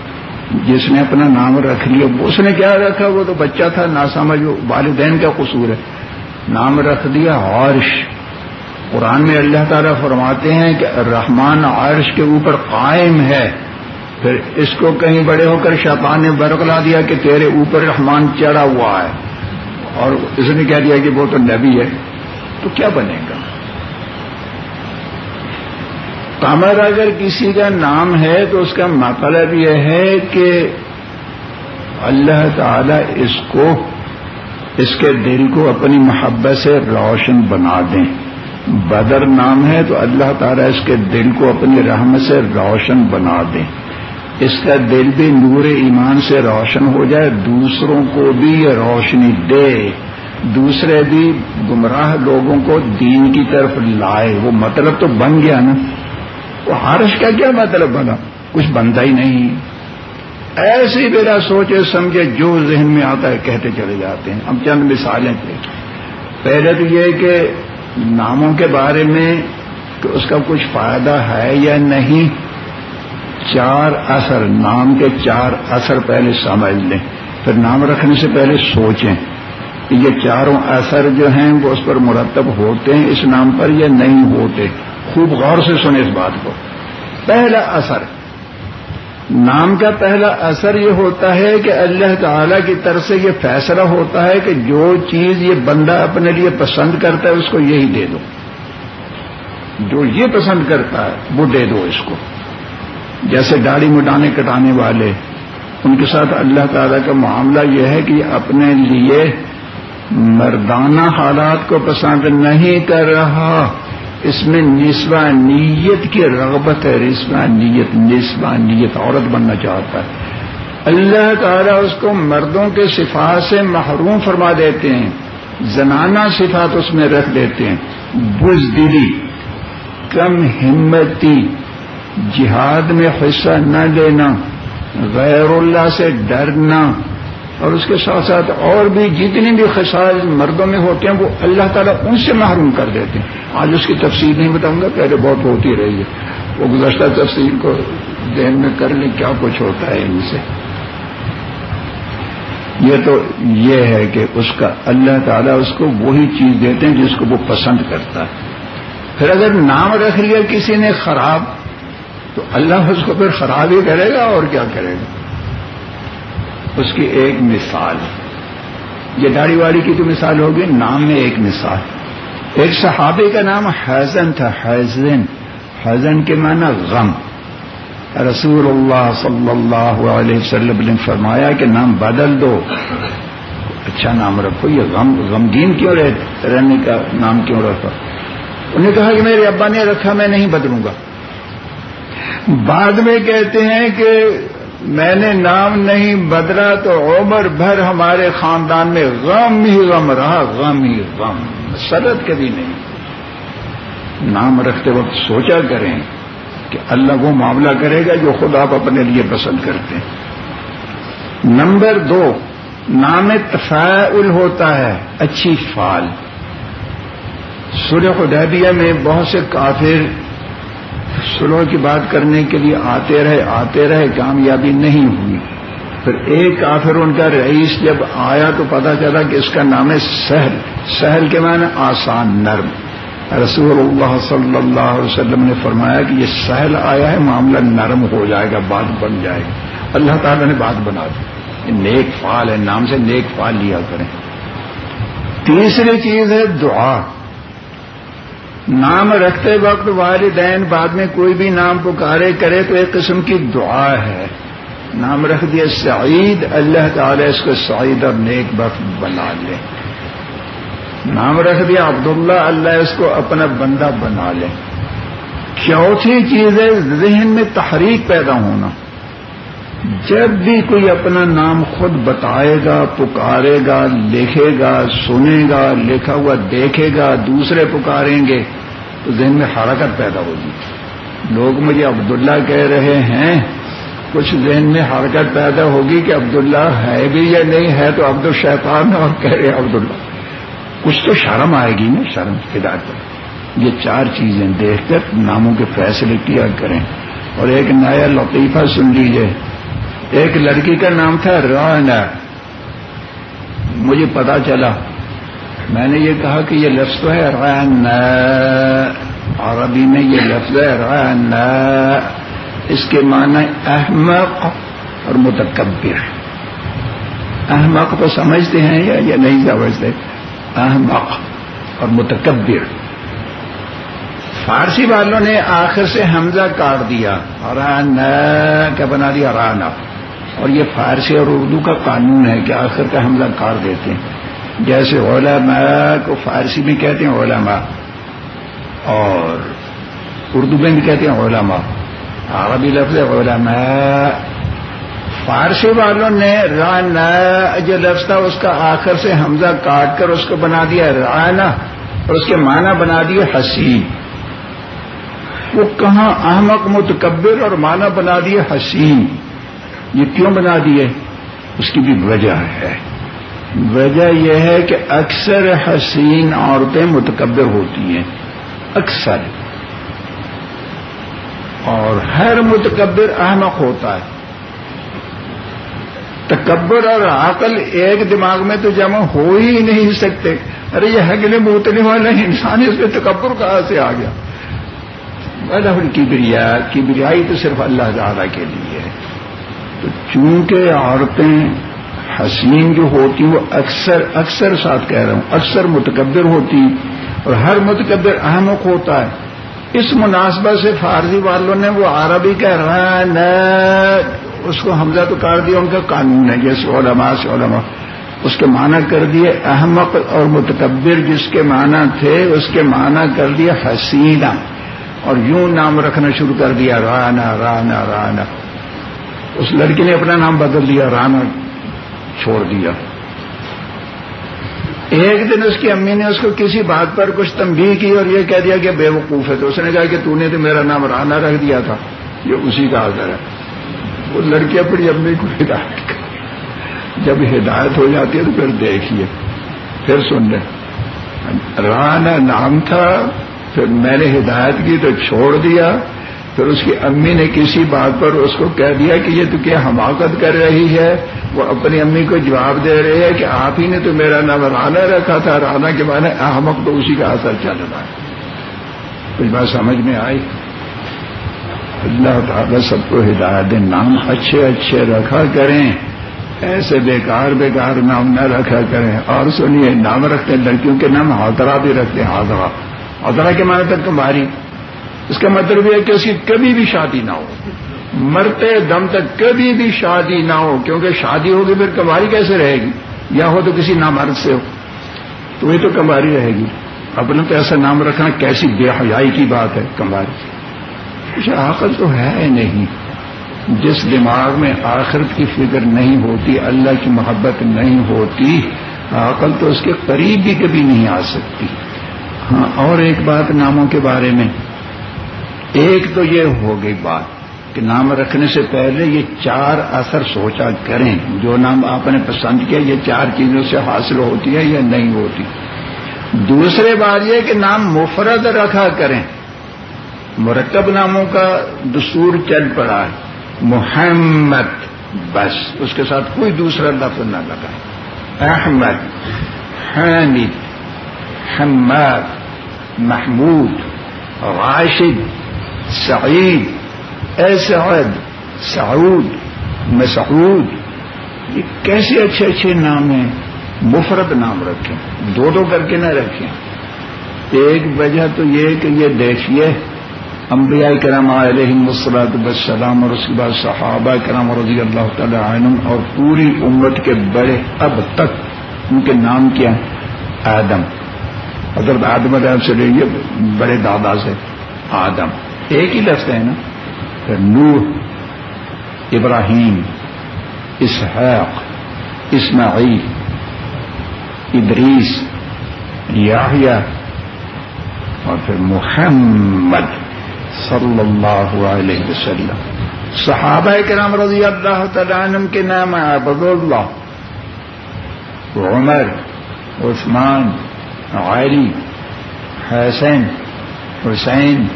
جس نے اپنا نام رکھ لیا، اس نے کیا رکھا؟ وہ تو بچہ تھا نہ سمجھ والدین کا قصور ہے۔ نام رکھ دیا، عرش۔ قرآن میں اللہ تعالیٰ فرماتے ہیں کہ رحمان عرش کے اوپر قائم ہے۔ پھر اس کو کہیں بڑے ہو کر شاپان نے برقلا دیا کہ تیرے اوپر رحمان چڑھا ہوا ہے۔ اور اس نے کہہ دیا کہ وہ تو نبی ہے، تو کیا بنے گا؟ قمر اگر کسی کا نام ہے تو اس کا مطلب یہ ہے کہ اللہ تعالی اس کو، اس کے دل کو اپنی محبت سے روشن بنا دیں۔ بدر نام ہے تو اللہ تعالیٰ اس کے دل کو اپنی رحمت سے روشن بنا دیں۔ اس کا دل بھی نور ایمان سے روشن ہو جائے، دوسروں کو بھی یہ روشنی دے۔ دوسرے بھی گمراہ لوگوں کو دین کی طرف لائے۔ وہ مطلب تو بن گیا نا۔ وہ ہارش کا کیا مطلب بنا؟ کچھ بنتا ہی نہیں۔ ایسی میرا سوچے سمجھے جو ذہن میں آتا ہے کہتے چلے جاتے ہیں۔ ہم چند مثالیں تھے پہلے تو یہ کہ ناموں کے بارے میں کہ اس کا کچھ فائدہ ہے یا نہیں، چار اثر، نام کے چار اثر پہلے سمجھ لیں۔ پھر نام رکھنے سے پہلے سوچیں۔ یہ چاروں اثر جو ہیں وہ اس پر مرتب ہوتے ہیں، اس نام پر یا نہیں ہوتے۔ خوب غور سے سنے اس بات کو۔ پہلا اثر۔ نام کا پہلا اثر یہ ہوتا ہے کہ اللہ تعالی کی طرف سے یہ فیصلہ ہوتا ہے کہ جو چیز یہ بندہ اپنے لیے پسند کرتا ہے، اس کو یہی دے دو۔ جو یہ پسند کرتا ہے، وہ دے دو اس کو۔ جیسے داڑھی مٹانے، کٹانے والے۔ ان کے ساتھ اللہ تعالیٰ کا معاملہ یہ ہے کہ اپنے لیے مردانہ حالات کو پسند نہیں کر رہا۔ اس میں نسبہ نیت کی رغبت ہے نسبہ نیت نسبہ نیت، عورت بننا چاہتا ہے۔ اللہ تعالیٰ اس کو مردوں کے صفات سے محروم فرما دیتے ہیں۔ زنانہ صفات اس میں رکھ دیتے ہیں۔ بزدلی، کم ہمتی، جہاد میں حصہ نہ لینا، غیر اللہ سے ڈرنا۔ اور اس کے ساتھ ساتھ اور بھی جتنی بھی خسائل مردوں میں ہوتے ہیں، وہ اللہ تعالیٰ ان سے محروم کر دیتے ہیں۔ آج اس کی تفصیل نہیں بتاؤں گا، پہلے بہت ہوتی رہی ہے۔ وہ گزشتہ تفصیل کو ذہن میں کر لیں کیا کچھ ہوتا ہے ان سے۔ یہ تو یہ ہے کہ اس کا اللہ تعالیٰ اس کو وہی چیز دیتے ہیں جس کو وہ پسند کرتا ہے۔ پھر اگر نام رکھ لیا کسی نے خراب، تو اللہ اس کو پھر خراب ہی کرے گا اور کیا کرے گا؟ اس کی ایک مثال۔ یہ داڑھی واڑی کی تو مثال ہوگی، نام میں ایک مثال۔ ایک صحابی کا نام حیزن تھا حیزن حیزن کے معنی غم۔ رسول اللہ صلی اللہ علیہ وسلم نے فرمایا کہ نام بدل دو۔ اچھا نام رکھو، یہ غم، غمگین کیوں رہنے کا نام کیوں رکھا انہوں نے کہا کہ میرے ابا نے رکھا، میں نہیں بدلوں گا۔ بعد میں کہتے ہیں کہ میں نے نام نہیں بدلا تو عمر بھر ہمارے خاندان میں غم ہی غم رہا، غم ہی غم۔ سرد کبھی نہیں۔ نام رکھتے وقت سوچا کریں کہ اللہ وہ معاملہ کرے گا جو خود آپ اپنے لیے پسند کرتے ہیں۔ نمبر دو، نام تفاعل ہوتا ہے، اچھی فال سلح حدیبیہ میں بہت سے کافر سلح کی بات کرنے کے لیے آتے رہے آتے رہے، کامیابی نہیں ہوئی۔ پھر ایک کافر ان کا رئیس جب آیا تو پتا چلا کہ اس کا نام ہے سہل۔ سہل کے معنی آسان نرم۔ رسول اللہ صلی اللہ علیہ وسلم نے فرمایا کہ یہ سہل آیا ہے، معاملہ نرم ہو جائے گا، بات بن جائے گا اللہ تعالیٰ نے بات بنا دی۔ نیک فال ہے، نام سے نیک فال لیا کریں۔ تیسری چیز ہے دعا۔ نام رکھتے وقت والدین بعد میں کوئی بھی نام پکارے کرے تو ایک قسم کی دعا ہے۔ نام رکھ دیا، سعید، اللہ تعالی اس کو سعید اور نیک وقت بنا لے۔ نام رکھ دیا، عبداللہ، اللہ اس کو اپنا بندہ بنا لے۔ چوتھی چیز ہے، ذہن میں تحریک پیدا ہونا۔ جب بھی کوئی اپنا نام خود بتائے گا، پکارے گا، لکھے گا، سنے گا، لکھا ہوا دیکھے گا، دوسرے پکاریں گے، تو ذہن میں حرکت پیدا ہوگی۔ لوگ مجھے عبداللہ کہہ رہے ہیں، کچھ ذہن میں حرکت پیدا ہوگی کہ عبداللہ ہے بھی یا نہیں ہے، تو عبد الشیطان اور کہہ رہے عبداللہ۔ کچھ تو شرم آئے گی نا، شرم ہدایت یہ چار چیزیں دیکھ کر ناموں کے فیصلے کیا کریں۔ اور ایک نیا لطیفہ سن لیجیے۔ ایک لڑکی کا نام تھا رانا مجھے پتا چلا۔ میں نے یہ کہا کہ یہ لفظ تو ہے ران عربی میں یہ لفظ ہے ران اس کے معنی احمق اور متکبر۔ احمق تو سمجھتے ہیں یا یہ نہیں سمجھتے؟ احمق اور متکبر۔ فارسی والوں نے آخر سے حمزہ کاٹ دیا۔ ران کیا بنا دیا؟ رانا اور یہ فارسی اور اردو کا قانون ہے کہ آخر کا حملہ کار دیتے ہیں۔ جیسے علماء کو فارسی میں کہتے ہیں علماء اور اردو میں بھی کہتے ہیں علماء۔ عربی لفظ علماء۔ فارسی والوں نے رانا جو لفظ تھا، اس کا آخر سے حمزہ کاٹ کر اس کو بنا دیا، رانا، اور اس کے معنی بنا دیا حسین۔ وہ کہاں احمق، متکبر اور معنی بنا دیا حسین۔ یہ کیوں بنا دیے؟ اس کی بھی وجہ ہے۔ وجہ یہ ہے کہ اکثر حسین عورتیں متکبر ہوتی ہیں۔ اکثر۔ اور ہر متکبر احمق ہوتا ہے۔ تکبر اور عقل ایک دماغ میں تو جمع ہو ہی نہیں سکتے۔ ارے یہ ہگنے بوتنے والا انسان اس میں تکبر کہاں سے آ گیا؟ کی بریا کی بریائی تو صرف اللہ تعالیٰ کے لیے ہے۔ تو چونکہ عورتیں حسین جو ہوتی وہ اکثر اکثر ساتھ کہہ رہا ہوں، اکثر متکبر ہوتی اور ہر متکبر احمق ہوتا ہے۔ اس مناسبت سے فارسی والوں نے وہ عربی کہہ رہا ہے اس کو حمزہ تو کر دیا، ان کا قانون ہے جیسے علماء سے علماء۔ اس کے معنی کر دیے احمق اور متکبر جس کے معنی تھے، اس کے معنی کر دیے حسینہ۔ اور یوں نام رکھنا شروع کر دیا، رانا رانا رانا۔ اس لڑکی نے اپنا نام بدل دیا رانا چھوڑ دیا۔ ایک دن اس کی امی نے اس کو کسی بات پر کچھ تنبیہ کی اور یہ کہہ دیا کہ بے وقوف ہے۔ تو اس نے کہا کہ تو نے تو میرا نام رانا رکھ دیا تھا۔ یہ اسی کا حاضر ہے۔ وہ لڑکی اپنی امی کو ہدایت جب ہدایت ہو جاتی ہے تو پھر دیکھیے، پھر سن لیں۔ رانا نام تھا، پھر میں نے ہدایت کی تو چھوڑ دیا۔ پھر اس کی امی نے کسی بات پر اس کو کہہ دیا کہ یہ تو کیا حماقت کر رہی ہے؟ وہ اپنی امی کو جواب دے رہے ہے کہ آپ ہی نے تو میرا نام رانا رکھا تھا رانا کے معنی احمق تو اسی کا اثر چل رہا ہے۔ کچھ بات سمجھ میں آئی؟ اللہ تعالیٰ سب کو ہدایت نام اچھے اچھے رکھا کریں۔ ایسے بیکار بیکار نام نہ رکھا کریں۔ اور سنیے، نام رکھتے ہیں، لڑکیوں کے نام ہاترا بھی رکھتے ہیں ہاترا ہاترا کے معنی تک تمہاری اس کا مطلب یہ ہے کہ اس کی کبھی بھی شادی نہ ہو۔ مرتے دم تک کبھی بھی شادی نہ ہو، کیونکہ شادی ہوگی پھر کماری کیسے رہے گی؟ یا ہو تو کسی نامرد سے ہو۔ تو یہ تو کماری رہے گی۔ اپنا تو ایسا نام رکھنا کیسی بے حیائی کی بات ہے کماری۔ کچھ عقل تو ہے نہیں۔ جس دماغ میں آخرت کی فکر نہیں ہوتی، اللہ کی محبت نہیں ہوتی عقل تو اس کے قریب بھی کبھی نہیں آ سکتی۔ ہاں اور ایک بات ناموں کے بارے میں۔ ایک تو یہ ہو گئی بات کہ نام رکھنے سے پہلے یہ چار اثر سوچا کریں جو نام آپ نے پسند کیا، یہ چار چیزوں سے حاصل ہوتی ہے یا نہیں ہوتی۔ دوسرے بات یہ کہ نام مفرد رکھا کریں۔ مرکب ناموں کا دستور چل پڑا ہے۔ محمد، بس، اس کے ساتھ کوئی دوسرا لفظ نہ لگائے احمد، حامد، حماد، محمود، راشد سعید، اے سعد، سعود، مسعود، یہ کیسے اچھے اچھے نام ہیں؟ مفرد نام رکھیں، دو دو کر کے نہ رکھیں۔ ایک وجہ تو یہ کہ یہ دیکھیے، انبیاء کرام علیہ مسرت بسلام اور اس کے بعد صحابہ کرام رضی اللہ تعالی عنہ اور پوری امت کے بڑے اب تک ان کے نام کیا آدم۔ حضرت آدم علیہ سے لیجیے، بڑے دادا سے آدم۔ ایک ہی لفظ ہے نا نوح ابراہیم، اسحاق، اسماعیل، ادریس یاہیا اور پھر محمد صلی اللہ علیہ وسلم۔ صحابہ کرام رضی اللہ تعالیٰ عنہ کے نام عبد اللہ عمر، عثمان، علی حسین حسین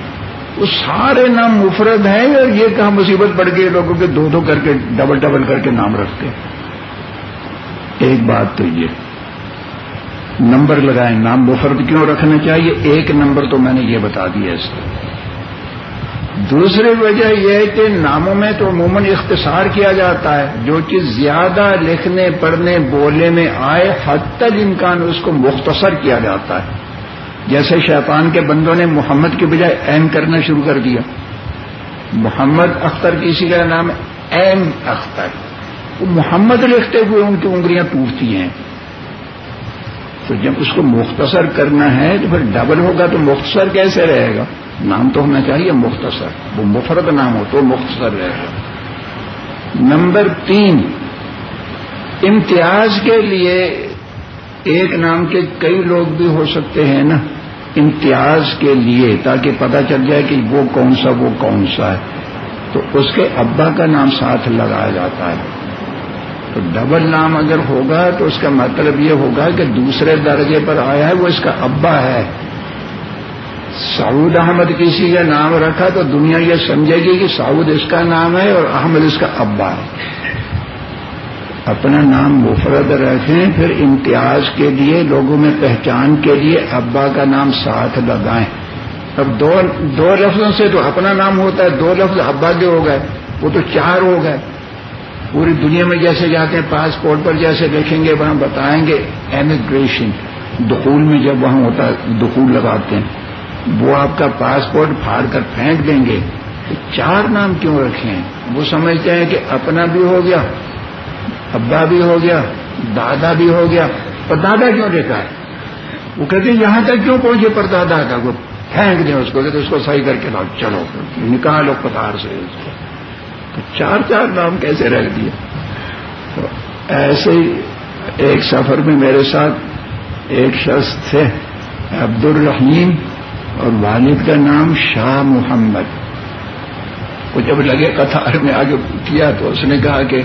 وہ سارے نام مفرد ہیں اور یہ کہاں مصیبت پڑ گئی لوگوں کے دو دو کر کے ڈبل ڈبل کر کے نام رکھتے ایک بات تو یہ، نمبر لگائیں، نام مفرد کیوں رکھنا چاہیے؟ ایک نمبر تو میں نے یہ بتا دیا اس کو۔ دوسری وجہ یہ ہے کہ ناموں میں تو عموماً اختصار کیا جاتا ہے۔ جو چیز زیادہ لکھنے، پڑھنے، بولنے میں آئے حد تک امکان اس کو مختصر کیا جاتا ہے۔ جیسے شیطان کے بندوں نے محمد کے بجائے ایم کرنا شروع کر دیا۔ محمد اختر کسی کا نام ایم اختر۔ وہ محمد لکھتے ہوئے ان کی انگلیاں ٹوٹتی ہیں۔ تو جب اس کو مختصر کرنا ہے تو پھر ڈبل ہوگا تو مختصر کیسے رہے گا؟ نام تو ہونا چاہیے مختصر۔ وہ مفرد نام ہو تو مختصر رہے گا۔ نمبر تین، امتیاز کے لیے ایک نام کے کئی لوگ بھی ہو سکتے ہیں نا۔ امتیاز کے لیے تاکہ پتہ چل جائے کہ وہ کون سا، وہ کون سا ہے۔ تو اس کے ابا کا نام ساتھ لگایا جاتا ہے۔ تو ڈبل نام اگر ہوگا تو اس کا مطلب یہ ہوگا کہ دوسرے درجے پر آیا ہے، وہ اس کا ابا ہے۔ سعود احمد کسی کا نام رکھا تو دنیا یہ سمجھے گی کہ سعود اس کا نام ہے اور احمد اس کا ابا ہے۔ اپنا نام مفرد رکھیں، پھر امتیاز کے لیے، لوگوں میں پہچان کے لیے ابا کا نام ساتھ لگائیں۔ اب دو دو لفظوں سے تو اپنا نام ہوتا ہے، دو لفظ ابا کے ہو گئے، وہ تو چار ہو گئے۔ پوری دنیا میں جیسے جاتے ہیں، پاسپورٹ پر جیسے لکھیں گے، وہاں بتائیں گے ایمیگریشن دخول میں جب وہاں ہوتا ہے، دخول لگاتے ہیں۔ وہ آپ کا پاسپورٹ پھاڑ کر پھینک دیں گے۔ چار نام کیوں رکھے ہیں؟ وہ سمجھتے ہیں کہ اپنا بھی ہو گیا ابا بھی ہو گیا، دادا بھی ہو گیا۔ اور دادا کیوں دیکھا ہے؟ وہ کہتے ہیں، یہاں تک کیوں پہنچے؟ پر دادا کا وہ پھینک دیں اس کو، کہتے اس کو صحیح کر کے لاؤ، چلو۔ نکالو پتار سے اس کو۔ تو چار چار نام کیسے رکھ دیا تو ایسے ہی ایک سفر میں میرے ساتھ ایک شخص تھے عبد الرحیم اور والد کا نام شاہ محمد۔ وہ جب لگے قطار میں آگے کیا تو اس نے کہا کہ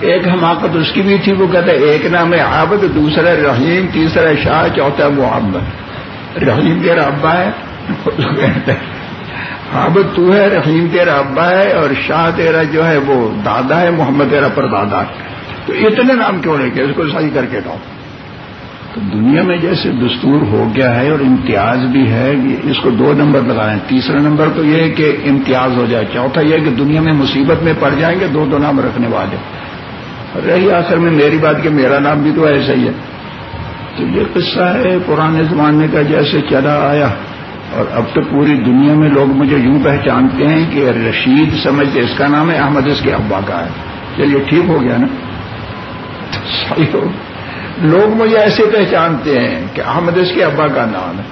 ایک حماقت اس کی بھی تھی، وہ کہتا ایک نام ہے عابد، دوسرا رحیم، تیسرا شاہ، چوتھا محمد رحیم تیرا ابا ہے؟ عابد تو ہے، رحیم تیرا ابا ہے، اور شاہ تیرا جو ہے وہ دادا ہے، محمد تیرا پر دادا ہے۔ تو اتنے نام کیوں نہیں کہ اس کو صحیح کر کے دو تو دنیا میں جیسے دستور ہو گیا ہے اور امتیاز بھی ہے اس کو دو نمبر لگائیں۔ تیسرا نمبر تو یہ ہے کہ امتیاز ہو جائے۔ چوتھا یہ کہ دنیا میں مصیبت میں پڑ جائیں گے، دو دو نام رکھنے والے۔ رہی آخر میں میری بات کہ میرا نام بھی تو ایسا ہی ہے۔ تو یہ قصہ ہے پرانے زمانے کا جیسے چلا آیا۔ اور اب تو پوری دنیا میں لوگ مجھے یوں پہچانتے ہیں کہ رشید سمجھتے اس کا نام ہے، احمد اس کے ابا کا ہے۔ چلیے ٹھیک ہو گیا نا؟ صحیح ہو۔ لوگ مجھے ایسے پہچانتے ہیں کہ احمد اس کے ابا کا نام ہے۔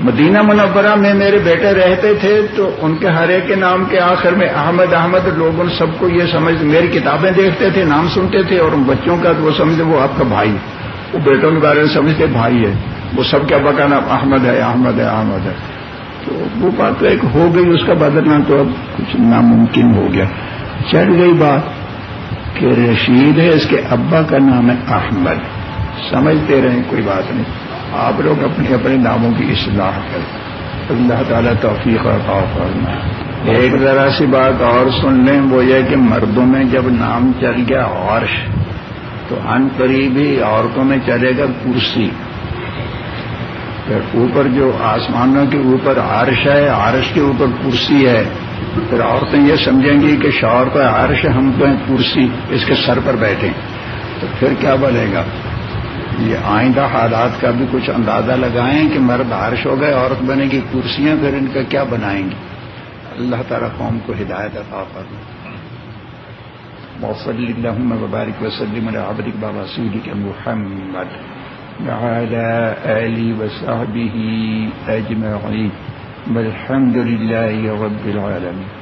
مدینہ منورہ میں میرے بیٹے رہتے تھے تو ان کے ہر ایک کے نام کے آخر میں احمد احمد، لوگ ان سب کو یہ سمجھ، میری کتابیں دیکھتے تھے، نام سنتے تھے اور ان بچوں کا تو وہ سمجھتے، وہ آپ کا بھائی۔ وہ بیٹوں کے بارے میں سمجھتے، بھائی ہے۔ وہ سب کے ابا کا نام احمد ہے احمد ہے احمد ہے۔ تو وہ بات تو ایک ہو گئی، اس کا بدلنا تو اب کچھ ناممکن ہو گیا۔ چڑھ گئی بات۔ کہ رشید ہے، اس کے ابا کا نام ہے احمد۔ سمجھتے رہیں، کوئی بات نہیں۔ آپ لوگ اپنے اپنے ناموں کی اصلاح کریں۔ اللہ تعالیٰ توفیق اور کرنا ایک ذرا سی بات اور سن لیں، وہ یہ کہ مردوں میں جب نام چل گیا عرش، تو ان قریبی عورتوں میں چلے گا کرسی۔ پھر اوپر جو آسمانوں کے اوپر عرش ہے، عرش کے اوپر کرسی ہے۔ پھر عورتیں یہ سمجھیں گی کہ شوہر کا عرش ہم کو کرسی اس کے سر پر بیٹھے تو پھر کیا بنے گا؟ یہ آئندہ حالات کا بھی کچھ اندازہ لگائیں کہ مرد عرش ہو گئے، عورت بنے گی، کرسیاں پھر ان کا کیا بنائیں گی؟ اللہ تعالیٰ قوم کو ہدایت عطا فرما وصلی اللہم وبارک وسلم علی عبدک بابا محمد وعلى آلی وصحبه اجمعین۔ والحمد لله رب العالمين.